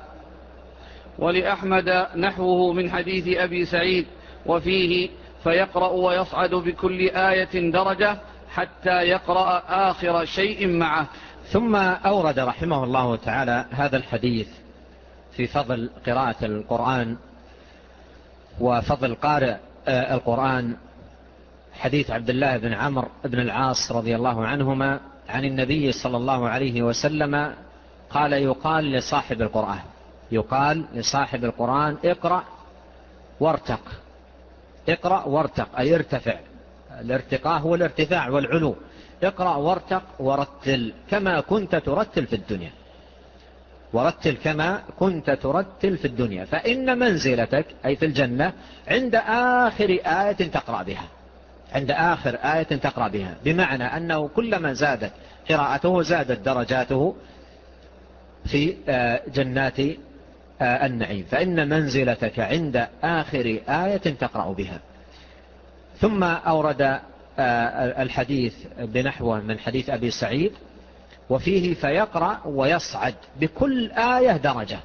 ولأحمد نحوه من حديث أبي سعيد وفيه فيقرأ ويصعد بكل آية درجة حتى يقرأ آخر شيء معه. ثم أورد رحمه الله تعالى هذا الحديث في فضل قراءة القرآن وفضل قارئ آه، القرآن حديث عبد الله بن عمر بن العاص رضي الله عنهما عن النبي صلى الله عليه وسلم قال يقال لصاحب القرآن يقال لصاحب القرآن اقرأ وارتق اقرأ وارتق أي ارتفع الارتقاء هو الارتفاع والعلو. اقرأ وارتق ورتل كما كنت ترتل في الدنيا. ورتل كما كنت ترتل في الدنيا. فإن منزلتك أي في الجنة عند آخر آية تقرأ بها. عند آخر آية تقرأ بها. بمعنى أنه كلما زادت قراءته زادت درجاته في آه، جنات آه، النعيم. فإن منزلتك عند آخر آية تقرأ بها. ثم أورد آه، الحديث بنحوه من حديث أبي سعيد وفيه فيقرأ ويصعد بكل آية درجة.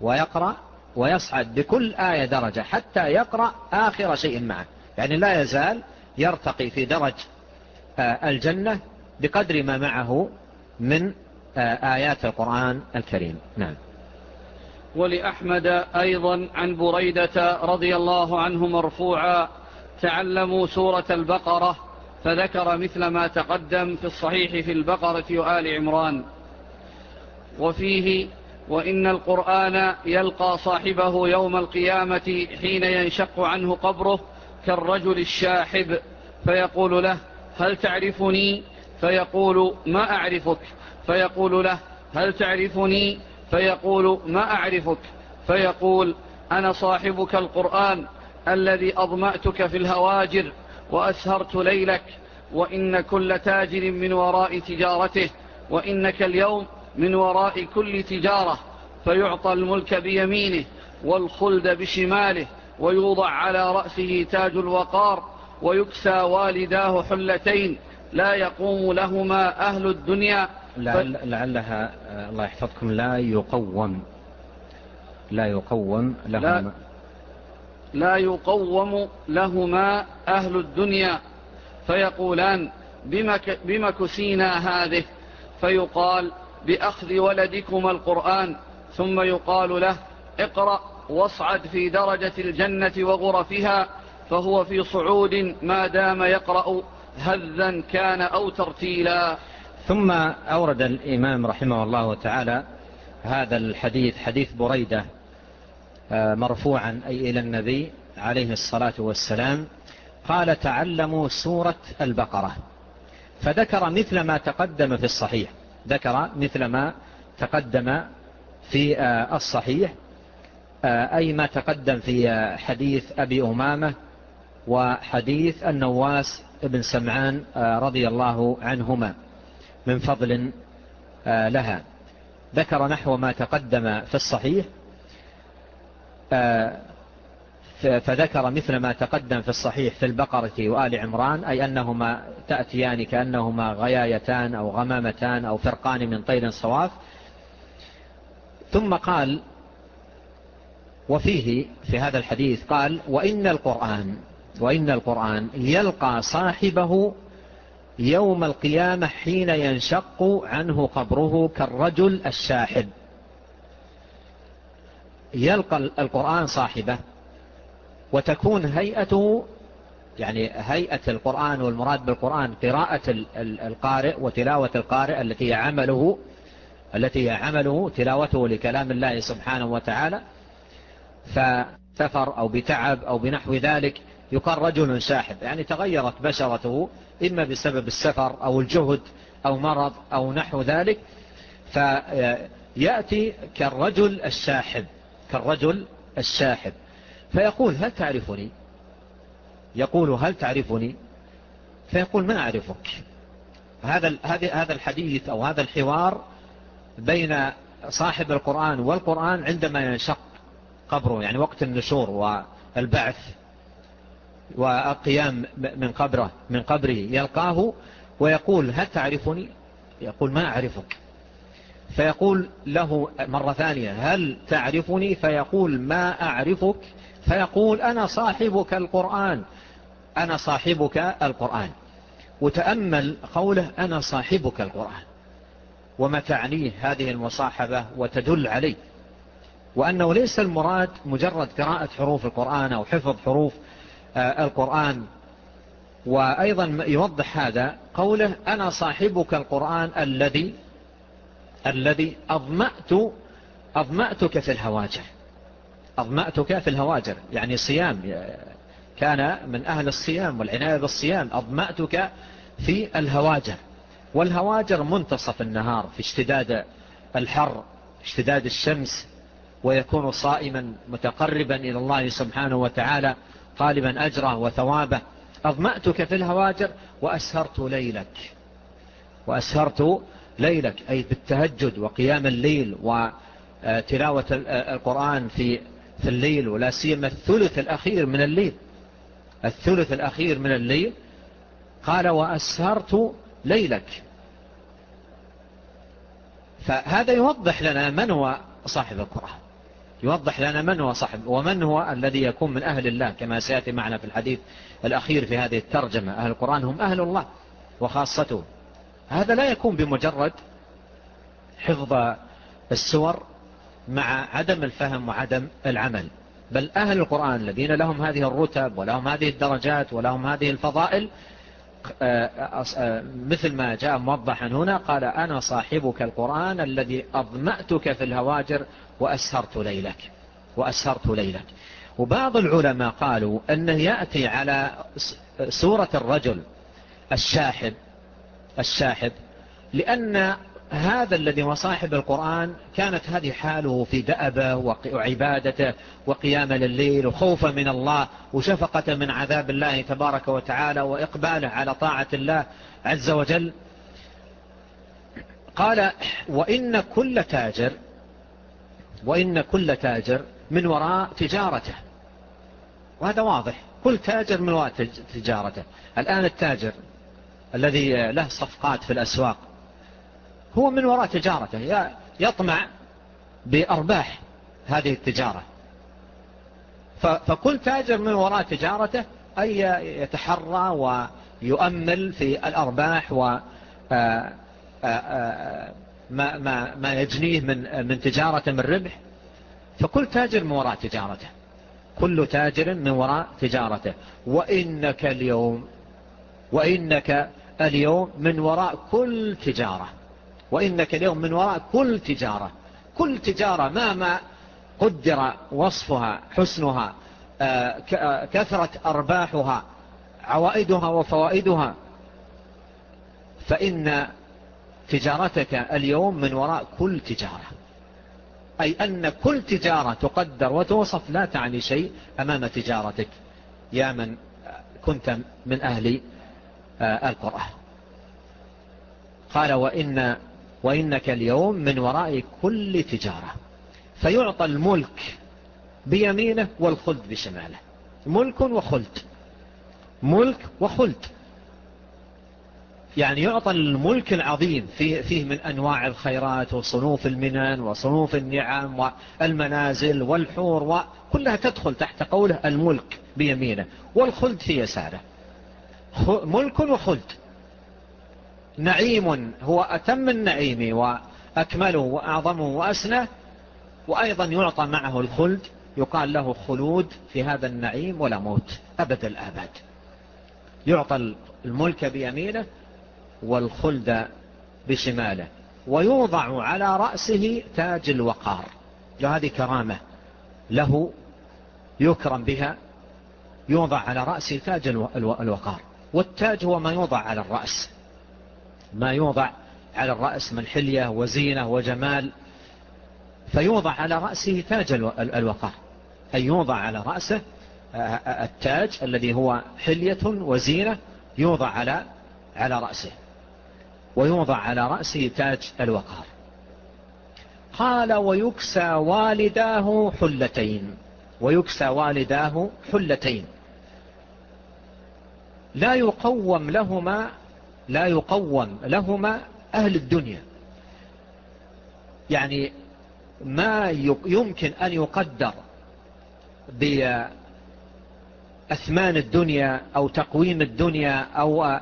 ويقرأ ويصعد بكل آية درجة حتى يقرأ آخر شيء معه. يعني لا يزال يرتقي في درج آه، الجنة بقدر ما معه من آه، آيات القرآن الكريم. نعم. ولأحمد أيضا عن بريدة رضي الله عنه مرفوعا تعلموا سورة البقرة فذكر مثل ما تقدم في الصحيح في البقرة وآل عمران. وفيه وإن القرآن يلقى صاحبه يوم القيامة حين ينشق عنه قبره كالرجل الشاحب فيقول له هل تعرفني؟ فيقول ما أعرفك؟ فيقول له هل تعرفني؟ فيقول ما أعرفك؟ فيقول أنا صاحبك القرآن. الذي أضمأتك في الهواجر وأسهرت ليلك وإن كل تاجر من وراء تجارته وإنك اليوم من وراء كل تجارة فيعطى الملك بيمينه والخلد بشماله ويوضع على رأسه تاج الوقار ويكسى والداه حلتين لا يقوم لهما أهل الدنيا. لعلها آه، الله يحفظكم لا يقوم لا يقوم لهما لا يقوم لهما أهل الدنيا فيقولان بما كسينا هذه؟ فيقال بأخذ ولدكما القرآن ثم يقال له اقرأ واصعد في درجة الجنة وغرفها فهو في صعود ما دام يقرأ هذا كان أو ترتيلا. ثم أورد الإمام رحمه الله تعالى هذا الحديث حديث بريدة آه، مرفوعا أي إلى النبي عليه الصلاة والسلام قال تعلموا سورة البقرة. فذكر مثل ما تقدم في الصحيح. ذكر مثل ما تقدم في آه، الصحيح آه، أي ما تقدم في حديث أبي أمامة وحديث النواس بن سمعان رضي الله عنهما من فضل لها. ذكر نحو ما تقدم في الصحيح آه، فذكر مثل ما تقدم في الصحيح في البقرة وآل عمران أي أنهما تأتيان كأنهما غيايتان أو غمامتان أو فرقان من طير صواف. ثم قال وفيه في هذا الحديث قال وإن القرآن وإن القرآن يلقى صاحبه يوم القيامة حين ينشق عنه قبره كالرجل الشاحب. يلقى القرآن صاحبه وتكون هيئته يعني هيئة القرآن والمراد بالقرآن قراءة القارئ وتلاوة القارئ التي عمله التي عمله تلاوته لكلام الله سبحانه وتعالى. فسفر أو بتعب أو بنحو ذلك يقال رجل ساحب يعني تغيرت بشرته إما بسبب السفر أو الجهد أو مرض أو نحو ذلك. فيأتي كالرجل الساحب. كالرجل الساحب فيقول هل تعرفني؟ يقول هل تعرفني؟ فيقول ما أعرفك. هذا هذا الحديث أو هذا الحوار بين صاحب القرآن والقرآن عندما ينشق قبره يعني وقت النشور والبعث والقيام من قبره من قبره يلقاه ويقول هل تعرفني؟ يقول ما أعرفك. فيقول له مرة ثانية هل تعرفني؟ فيقول ما أعرفك؟ فيقول أنا صاحبك القرآن. أنا صاحبك القرآن. وتأمل قوله أنا صاحبك القرآن. وما تعنيه هذه المصاحبة وتدل عليه. وأنه ليس المراد مجرد قراءة حروف القرآن أو حفظ حروف آه، القرآن. وأيضا يوضح هذا قوله أنا صاحبك القرآن الذي الذي أظمأت أظمأتك في الهواجر. أظمأتك في الهواجر. يعني صيام. كان من أهل الصيام والعناية بالصيام. أظمأتك في الهواجر. والهواجر منتصف النهار في اشتداد الحر اشتداد الشمس ويكون صائما متقربا إلى الله سبحانه وتعالى طالبا أجره وثوابه. أظمأتك في الهواجر وأسهرت ليلك. وأسهرت ليلك أي بالتهجد وقيام الليل وتلاوة القرآن في في الليل ولا سيما الثلث الأخير من الليل. الثلث الأخير من الليل. قال وأسهرت ليلك. فهذا يوضح لنا من هو صاحب القرآن. يوضح لنا من هو صاحب ومن هو الذي يكون من أهل الله كما سيأتي معنا في الحديث الأخير في هذه الترجمة. أهل القرآن هم أهل الله وخاصته هذا لا يكون بمجرد حفظ السور مع عدم الفهم وعدم العمل. بل أهل القرآن الذين لهم هذه الرتب ولهم هذه الدرجات ولهم هذه الفضائل آه، آه، مثل ما جاء موضحا هنا قال أنا صاحبك القرآن الذي أضمأتك في الهواجر وأسهرت ليلك وأسهرت ليلك. وبعض العلماء قالوا أنه يأتي على سورة الرجل الشاحب الساحب لأن هذا الذي هو صاحب القرآن كانت هذه حاله في دأبه وعبادته وقيام لليل وخوفا من الله وشفقة من عذاب الله تبارك وتعالى وإقباله على طاعة الله عز وجل. قال وإن كل تاجر وإن كل تاجر من وراء تجارته. وهذا واضح كل تاجر من وراء تجارته. الآن التاجر الذي له صفقات في الأسواق. هو من وراء تجارته يطمع بأرباح هذه التجارة. فكل تاجر من وراء تجارته أي يتحرى ويؤمل في الأرباح و ما, ما, ما يجنيه من, من تجارة من ربح. فكل تاجر من وراء تجارته كل تاجر من وراء تجارته. وإنك اليوم وإنك اليوم من وراء كل تجارة. وإنك اليوم من وراء كل تجارة. كل تجارة مهما قدر وصفها حسنها آه، آه، كثرة أرباحها عوائدها وفوائدها فإن تجارتك اليوم من وراء كل تجارة. أي أن كل تجارة تقدر وتوصف لا تعني شيء أمام تجارتك. يا من كنت من أهل آه، القرآن. قال وإن وإنك اليوم من وراء كل تجارة. فيعطى الملك بيمينه والخلد بشماله. ملك وخلد. ملك وخلد. يعني يعطى الملك العظيم. فيه, فيه من أنواع الخيرات وصنوف المنن وصنوف النعم والمنازل والحور وكلها تدخل تحت قوله الملك بيمينه. والخلد في يساره. ملك وخلد. نعيم هو أتم النعيم وأكمله وأعظمه وأسنه وأيضا يعطى معه الخلد يقال له خلود في هذا النعيم ولا موت أبد الآباد. يعطى الملك بيمينه والخلد بشماله ويوضع على رأسه تاج الوقار. هذه كرامة له يكرم بها يوضع على رأسه تاج الوقار. والتاج هو ما يوضع على الرأس. ما يوضع على الرأس من حلية وزينة وجمال. فيوضع على رأسه تاج الوقار. أي يوضع على رأسه آه، آه، آه، التاج الذي هو حلية وزينة يوضع على على رأسه. ويوضع على رأسه تاج الوقار. قال ويكسى والداه حلتين. ويكسى والداه حلتين. لا يقوم لهما لا يقوم لهما أهل الدنيا. يعني ما يمكن أن يقدر بأثمان الدنيا أو تقويم الدنيا أو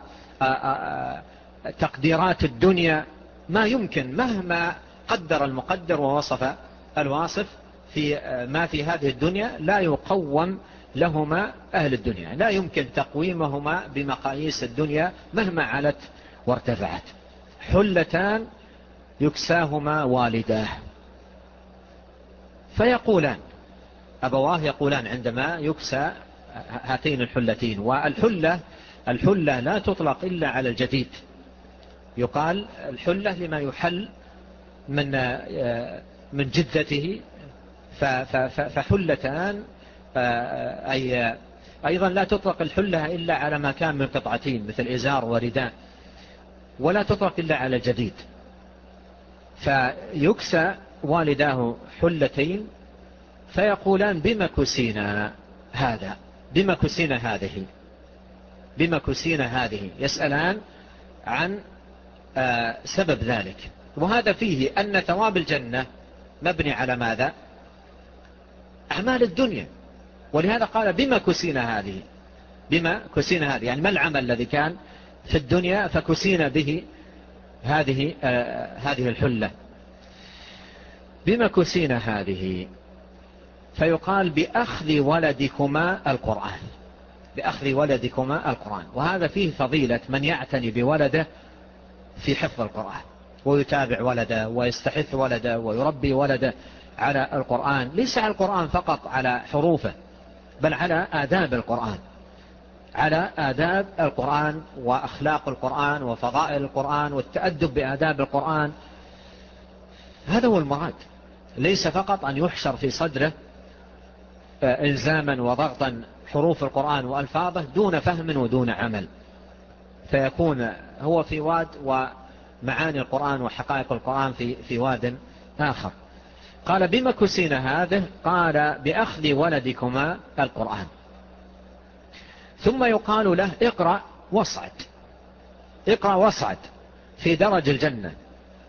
تقديرات الدنيا ما يمكن مهما قدر المقدر ووصف الواصف في ما في هذه الدنيا لا يقوم لهما أهل الدنيا. لا يمكن تقويمهما بمقاييس الدنيا مهما علت وارتفعت. حلتان يكساهما والداه. فيقولان أبواه يقولان عندما يكسى هاتين الحلتين والحلة الحلة لا تطلق إلا على الجديد. يقال الحلة لما يحل من آه، من جدته فحلتان أي أيضا لا تطلق الحلة إلا على ما كان من قطعتين مثل إزار ورداء ولا تطلق إلا على الجديد فيكسى والداه حلتين فيقولان بما كسينا هذا بما كسينا هذه بما كسينا هذه. يسألان عن آه، سبب ذلك. وهذا فيه أن ثواب الجنة مبني على ماذا؟ أعمال الدنيا. ولهذا قال بما كسينا هذه؟ بما كسينا هذه يعني ما العمل الذي كان في الدنيا فكسينا به هذه آه، هذه الحلة. بما كسينا هذه؟ فيقال بأخذ ولدكما القرآن. بأخذ ولدكما القرآن. وهذا فيه فضيلة من يعتني بولده في حفظ القرآن. ويتابع ولده ويستحث ولده ويربي ولده على القرآن. ليس على القرآن فقط على حروفه. بل على آداب القرآن. على آداب القرآن وأخلاق القرآن وفضائل القرآن والتأدب بآداب القرآن. هذا هو المراد. ليس فقط أن يحشر في صدره آه، إلزاما وضغطا حروف القرآن وألفاظه دون فهم ودون عمل. فيكون هو في واد ومعاني القرآن وحقائق القرآن في, في واد آخر. قال بما كسين هذه؟ قال بأخذ ولدكما القرآن. ثم يقال له اقرأ واصعد اقرأ واصعد في درج الجنة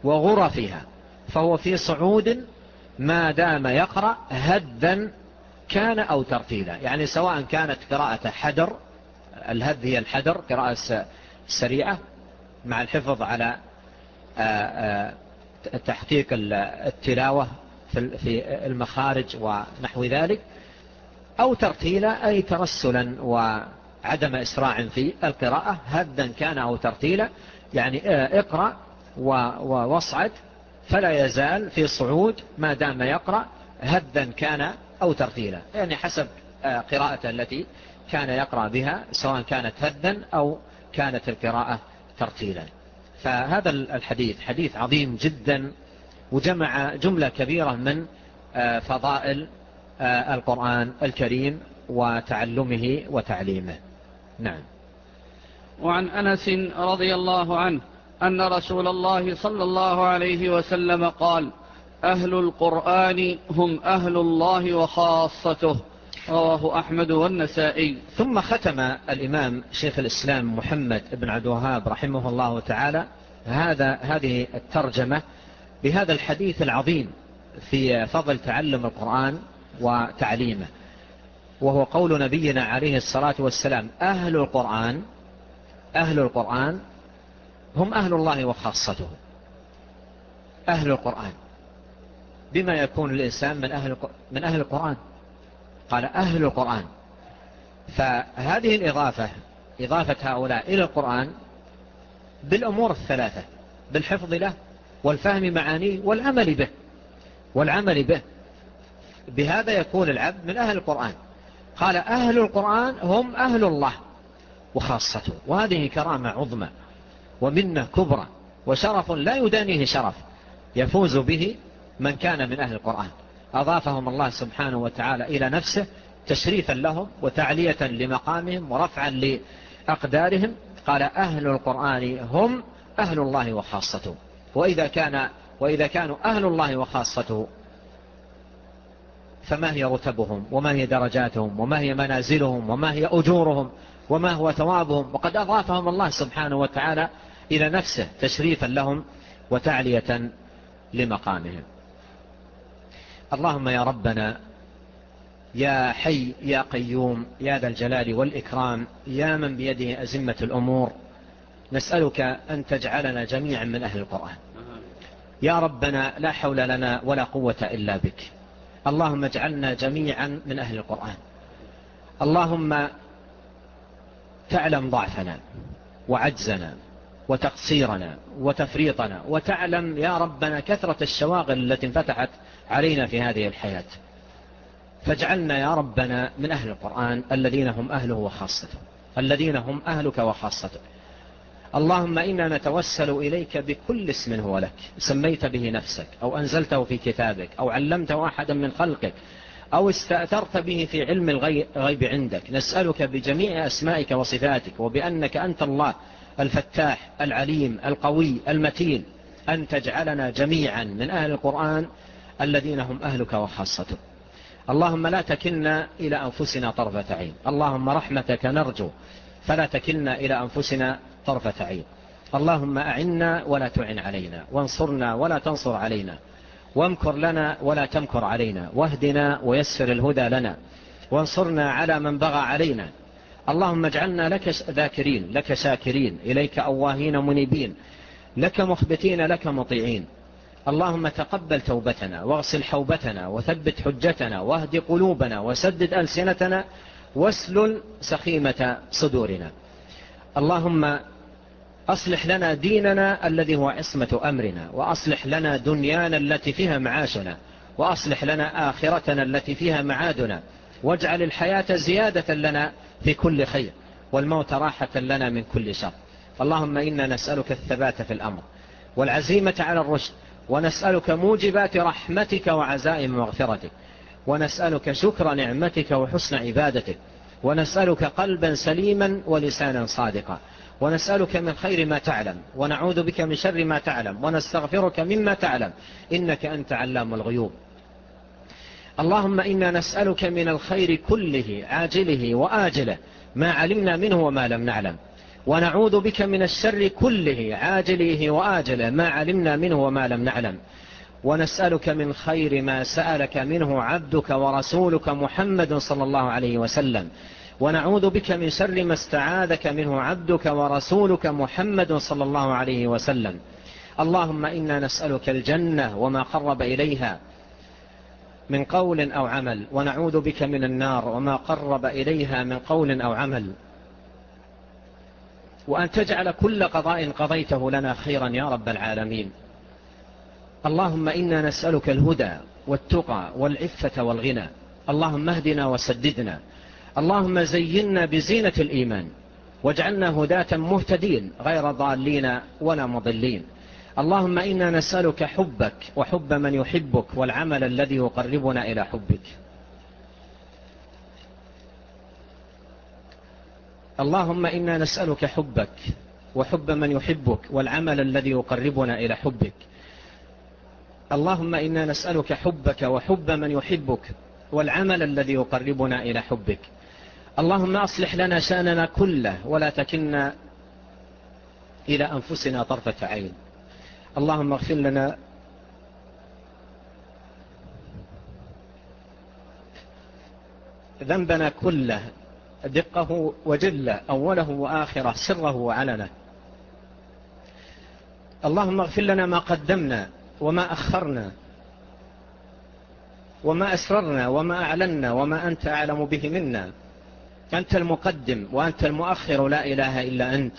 وغرفها فهو في صعود ما دام يقرأ هدا كان أو ترتيلا. يعني سواء كانت قراءة حدر الهد هي الحدر قراءة سريعة مع الحفظ على آه، آه، تحقيق التلاوة في المخارج ونحو ذلك أو ترتيلا أي ترسلا وعدم إسراع في القراءة هدا كان أو ترتيلا يعني آه، اقرأ واصعد فلا يزال في صعود ما دام يقرأ هدا كان أو ترتيلا يعني حسب آه، قراءة التي كان يقرأ بها سواء كانت هدا أو كانت القراءة ترتيلا. فهذا الحديث حديث عظيم جدا وجمع جملة كبيرة من آه، فضائل آه، القرآن الكريم وتعلمه وتعليمه. نعم. وعن أنس رضي الله عنه أن رسول الله صلى الله عليه وسلم قال أهل القرآن هم أهل الله وخاصته. رواه أحمد والنسائي. ثم ختم الإمام شيخ الإسلام محمد بن عبد الوهاب رحمه الله تعالى هذا هذه الترجمة بهذا الحديث العظيم في فضل تعلم القرآن وتعليمه وهو قول نبينا عليه الصلاة والسلام أهل القرآن أهل القرآن هم أهل الله وخاصته. أهل القرآن. بما يكون الإنسان من أهل, من أهل القرآن؟ قال أهل القرآن. فهذه الإضافة إضافة هؤلاء إلى القرآن بالأمور الثلاثة بالحفظ له والفهم معانيه والعمل به والعمل به. بهذا يكون العبد من أهل القرآن. قال أهل القرآن هم أهل الله وخاصته. وهذه كرامة عظمى ومنة كبرى وشرف لا يدانيه شرف يفوز به من كان من أهل القرآن. أضافهم الله سبحانه وتعالى إلى نفسه تشريفا لهم وتعلية لمقامهم ورفعا لأقدارهم. قال أهل القرآن هم أهل الله وخاصته. وإذا, كان وإذا كانوا أهل الله وخاصته فما هي رتبهم؟ وما هي درجاتهم؟ وما هي منازلهم؟ وما هي أجورهم؟ وما هو ثوابهم؟ وقد أضافهم الله سبحانه وتعالى إلى نفسه تشريفا لهم وتعلية لمقامهم. اللهم يا ربنا يا حي يا قيوم يا ذا الجلال والإكرام يا من بيده أزمة الأمور نسألك أن تجعلنا جميعا من أهل القرآن. يا ربنا لا حول لنا ولا قوة إلا بك. اللهم اجعلنا جميعا من أهل القرآن. اللهم تعلم ضعفنا وعجزنا وتقصيرنا وتفريطنا وتعلم يا ربنا كثرة الشواغل التي انفتحت علينا في هذه الحياة. فاجعلنا يا ربنا من أهل القرآن الذين هم أهله وخاصته الذين هم أهلك وخاصتك. اللهم إنا نتوسل إليك بكل اسم هو لك. سميت به نفسك أو أنزلته في كتابك أو علمته أحدا من خلقك أو استأثرت به في علم الغيب عندك. نسألك بجميع أسمائك وصفاتك وبأنك أنت الله الفتاح العليم القوي المتين أن تجعلنا جميعا من أهل القرآن الذين هم أهلك وخاصتك. اللهم لا تكلنا إلى أنفسنا طرفة عين. اللهم رحمتك نرجو فلا تكلنا إلى أنفسنا طرفة عين. اللهم أعنا ولا تعن علينا وانصرنا ولا تنصر علينا وامكر لنا ولا تمكر علينا واهدنا ويسر الهدى لنا وانصرنا على من بغى علينا. اللهم اجعلنا لك ذاكرين لك ساكرين إليك أواهين منيبين لك مخبتين لك مطيعين. اللهم تقبل توبتنا واغسل حوبتنا وثبت حجتنا واهد قلوبنا وسدد ألسنتنا واسلل سخيمة صدورنا. اللهم أصلح لنا ديننا الذي هو عصمة أمرنا وأصلح لنا دنيانا التي فيها معاشنا وأصلح لنا آخرتنا التي فيها معادنا واجعل الحياة زيادة لنا في كل خير والموت راحة لنا من كل شر. اللهم إنا نسألك الثبات في الأمر والعزيمة على الرشد ونسألك موجبات رحمتك وعزائم مغفرتك ونسألك شكر نعمتك وحسن عبادتك ونسألك قلبا سليما ولسانا صادقا. ونسألك من خير ما تعلم ونعوذ بك من شر ما تعلم ونستغفرك مما تعلم. إنك أنت علام الغيوب. اللهم إنا نسألك من الخير كله عاجله وآجله ما علمنا منه وما لم نعلم. ونعوذ بك من الشر كله عاجله وآجله ما علمنا منه وما لم نعلم. ونسألك من خير ما سألك منه عبدك ورسولك محمد صلى الله عليه وسلم. ونعوذ بك من شر ما استعاذك منه عبدك ورسولك محمد صلى الله عليه وسلم. اللهم إنا نسألك الجنة وما قرب إليها من قول أو عمل ونعوذ بك من النار وما قرب إليها من قول أو عمل. وأن تجعل كل قضاء قضيته لنا خيرا يا رب العالمين. اللهم إنا نسألك الهدى والتقى والعفة والغنى. اللهم اهدنا وسددنا. اللهم زينا بزينة الإيمان واجعلنا هداة مهتدين غير ضالين ولا مضلين. اللهم إنا نسألك حبك وحب من يحبك والعمل الذي يقربنا إلى حبك. اللهم إنا نسألك حبك وحب من يحبك والعمل الذي يقربنا إلى حبك. اللهم إنا نسألك حبك وحب من يحبك والعمل الذي يقربنا إلى حبك. اللهم أصلح لنا شأننا كله ولا تكلنا إلى أنفسنا طرفة عين. اللهم اغفر لنا ذنبنا كله دقه وجله أوله وآخره سره وعلنه. اللهم اغفر لنا ما قدمنا وما أخرنا وما أسررنا وما أعلنا وما أنت أعلم به منا. أنت المقدم وأنت المؤخر لا إله إلا أنت.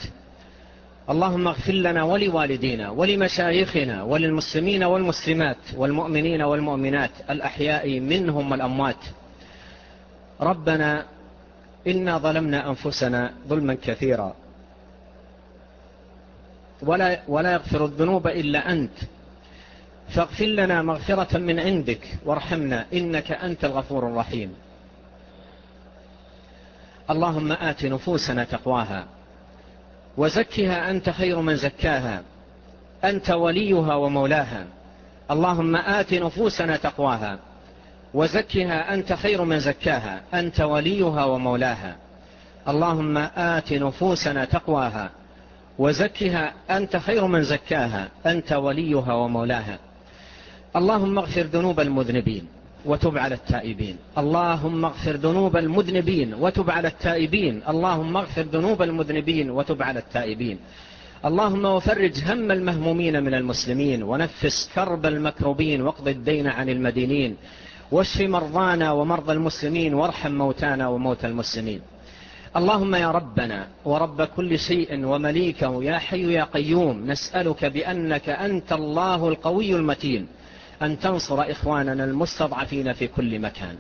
اللهم اغفر لنا ولوالدينا ولمشايخنا وللمسلمين والمسلمات والمؤمنين والمؤمنات الأحياء منهم والأموات. ربنا إنا ظلمنا أنفسنا ظلما كثيرا. ولا, ولا يغفر الذنوب إلا أنت. فاغفر لنا مغفرة من عندك وارحمنا إنك أنت الغفور الرحيم. اللهم آت نفوسنا تقواها وزكها أنت خير من زكاها. أنت وليها ومولاها. اللهم آت نفوسنا تقواها وزكها أنت خير من زكاها. أنت وليها ومولاها. اللهم آت نفوسنا تقواها وزكها أنت خير من زكاها. أنت وليها ومولاها. اللهم اغفر ذنوب المذنبين. وتب على التائبين. اللهم اغفر ذنوب المذنبين وتب على التائبين. اللهم اغفر ذنوب المذنبين وتب على التائبين. اللهم وفرج هم المهمومين من المسلمين ونفس كرب المكروبين واقض الدين عن المدينين واشف مرضانا ومرضى المسلمين وارحم موتانا وموتى المسلمين. اللهم يا ربنا ورب كل شيء ومليكه يا حي يا قيوم نسألك بأنك أنت الله القوي المتين. أن تنصر إخواننا المستضعفين في كل مكان.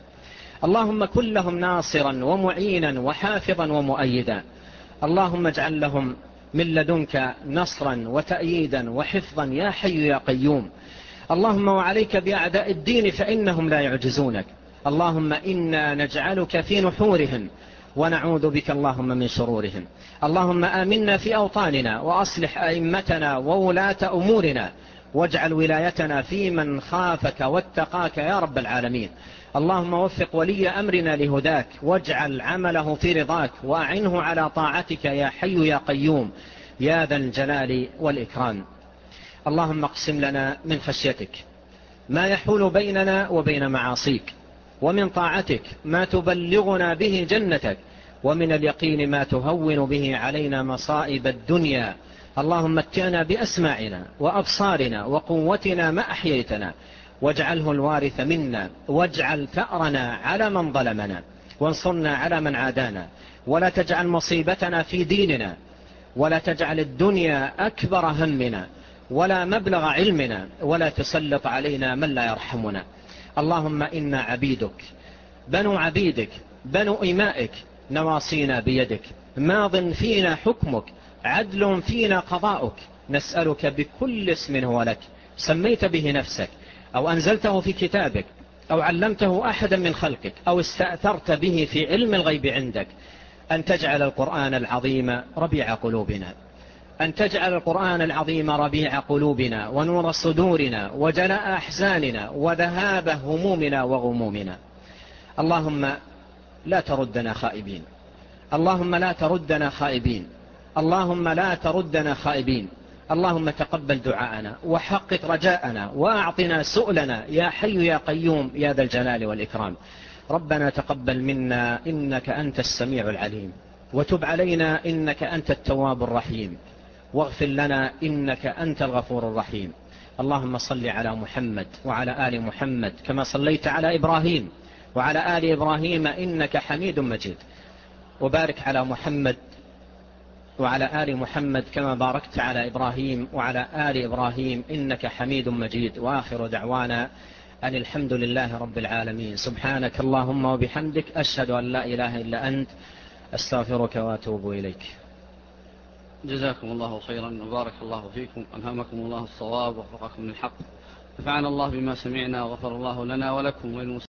اللهم كن لهم ناصرا ومعينا وحافظا ومؤيدا. اللهم اجعل لهم من لدنك نصرا وتأييدا وحفظا يا حي يا قيوم. اللهم وعليك بأعداء الدين فإنهم لا يعجزونك. اللهم إنا نجعلك في نحورهم ونعوذ بك اللهم من شرورهم. اللهم آمنا في أوطاننا وأصلح أئمتنا وولاة أمورنا. واجعل ولايتنا في من خافك واتقاك يا رب العالمين. اللهم وفق ولي أمرنا لهداك واجعل عمله في رضاك وأعنه على طاعتك يا حي يا قيوم. يا ذا الجلال والإكرام. اللهم اقسم لنا من خشيتك ما يحول بيننا وبين معاصيك ومن طاعتك ما تبلغنا به جنتك ومن اليقين ما تهون به علينا مصائب الدنيا. اللهم متعنا بأسماعنا وأبصارنا وقوتنا ما أحييتنا. واجعله الوارث منا. واجعل ثأرنا على من ظلمنا. وانصرنا على من عادانا. ولا تجعل مصيبتنا في ديننا. ولا تجعل الدنيا أكبر همنا. ولا مبلغ علمنا. ولا تسلط علينا من لا يرحمنا. اللهم إنا عبيدك. بنو عبيدك. بنو إمائك. نواصينا بيدك. ماض فينا حكمك. عدل فينا قضاؤك نسألك بكل اسم هو لك. سميت به نفسك أو أنزلته في كتابك أو علمته أحدا من خلقك أو استأثرت به في علم الغيب عندك. أن تجعل القرآن العظيم ربيع قلوبنا. أن تجعل القرآن العظيم ربيع قلوبنا ونور صدورنا وجلاء أحزاننا وذهاب همومنا وغمومنا. اللهم لا تردنا خائبين. اللهم لا تردنا خائبين. اللهم لا تردنا خائبين. اللهم تقبل دعاءنا وحقق رجاءنا وأعطنا سؤلنا. يا حي يا قيوم يا ذا الجلال والإكرام. ربنا تقبل منا إنك أنت السميع العليم. وتب علينا إنك أنت التواب الرحيم. واغفر لنا إنك أنت الغفور الرحيم. اللهم صل على محمد وعلى آل محمد كما صليت على إبراهيم. وعلى آل إبراهيم إنك حميد مجيد. وبارك على محمد وعلى آل محمد كما باركت على إبراهيم وعلى آل إبراهيم إنك حميد مجيد. وآخر دعوانا أن الحمد لله رب العالمين. سبحانك اللهم وبحمدك أشهد أن لا إله إلا أنت. أستغفرك وأتوب إليك. جزاكم الله خيرا. وبارك الله فيكم. ألهمكم الله الصواب. وفقكم للحق. نفعنا الله بما سمعنا. وغفر الله لنا ولكم وللمسلمين.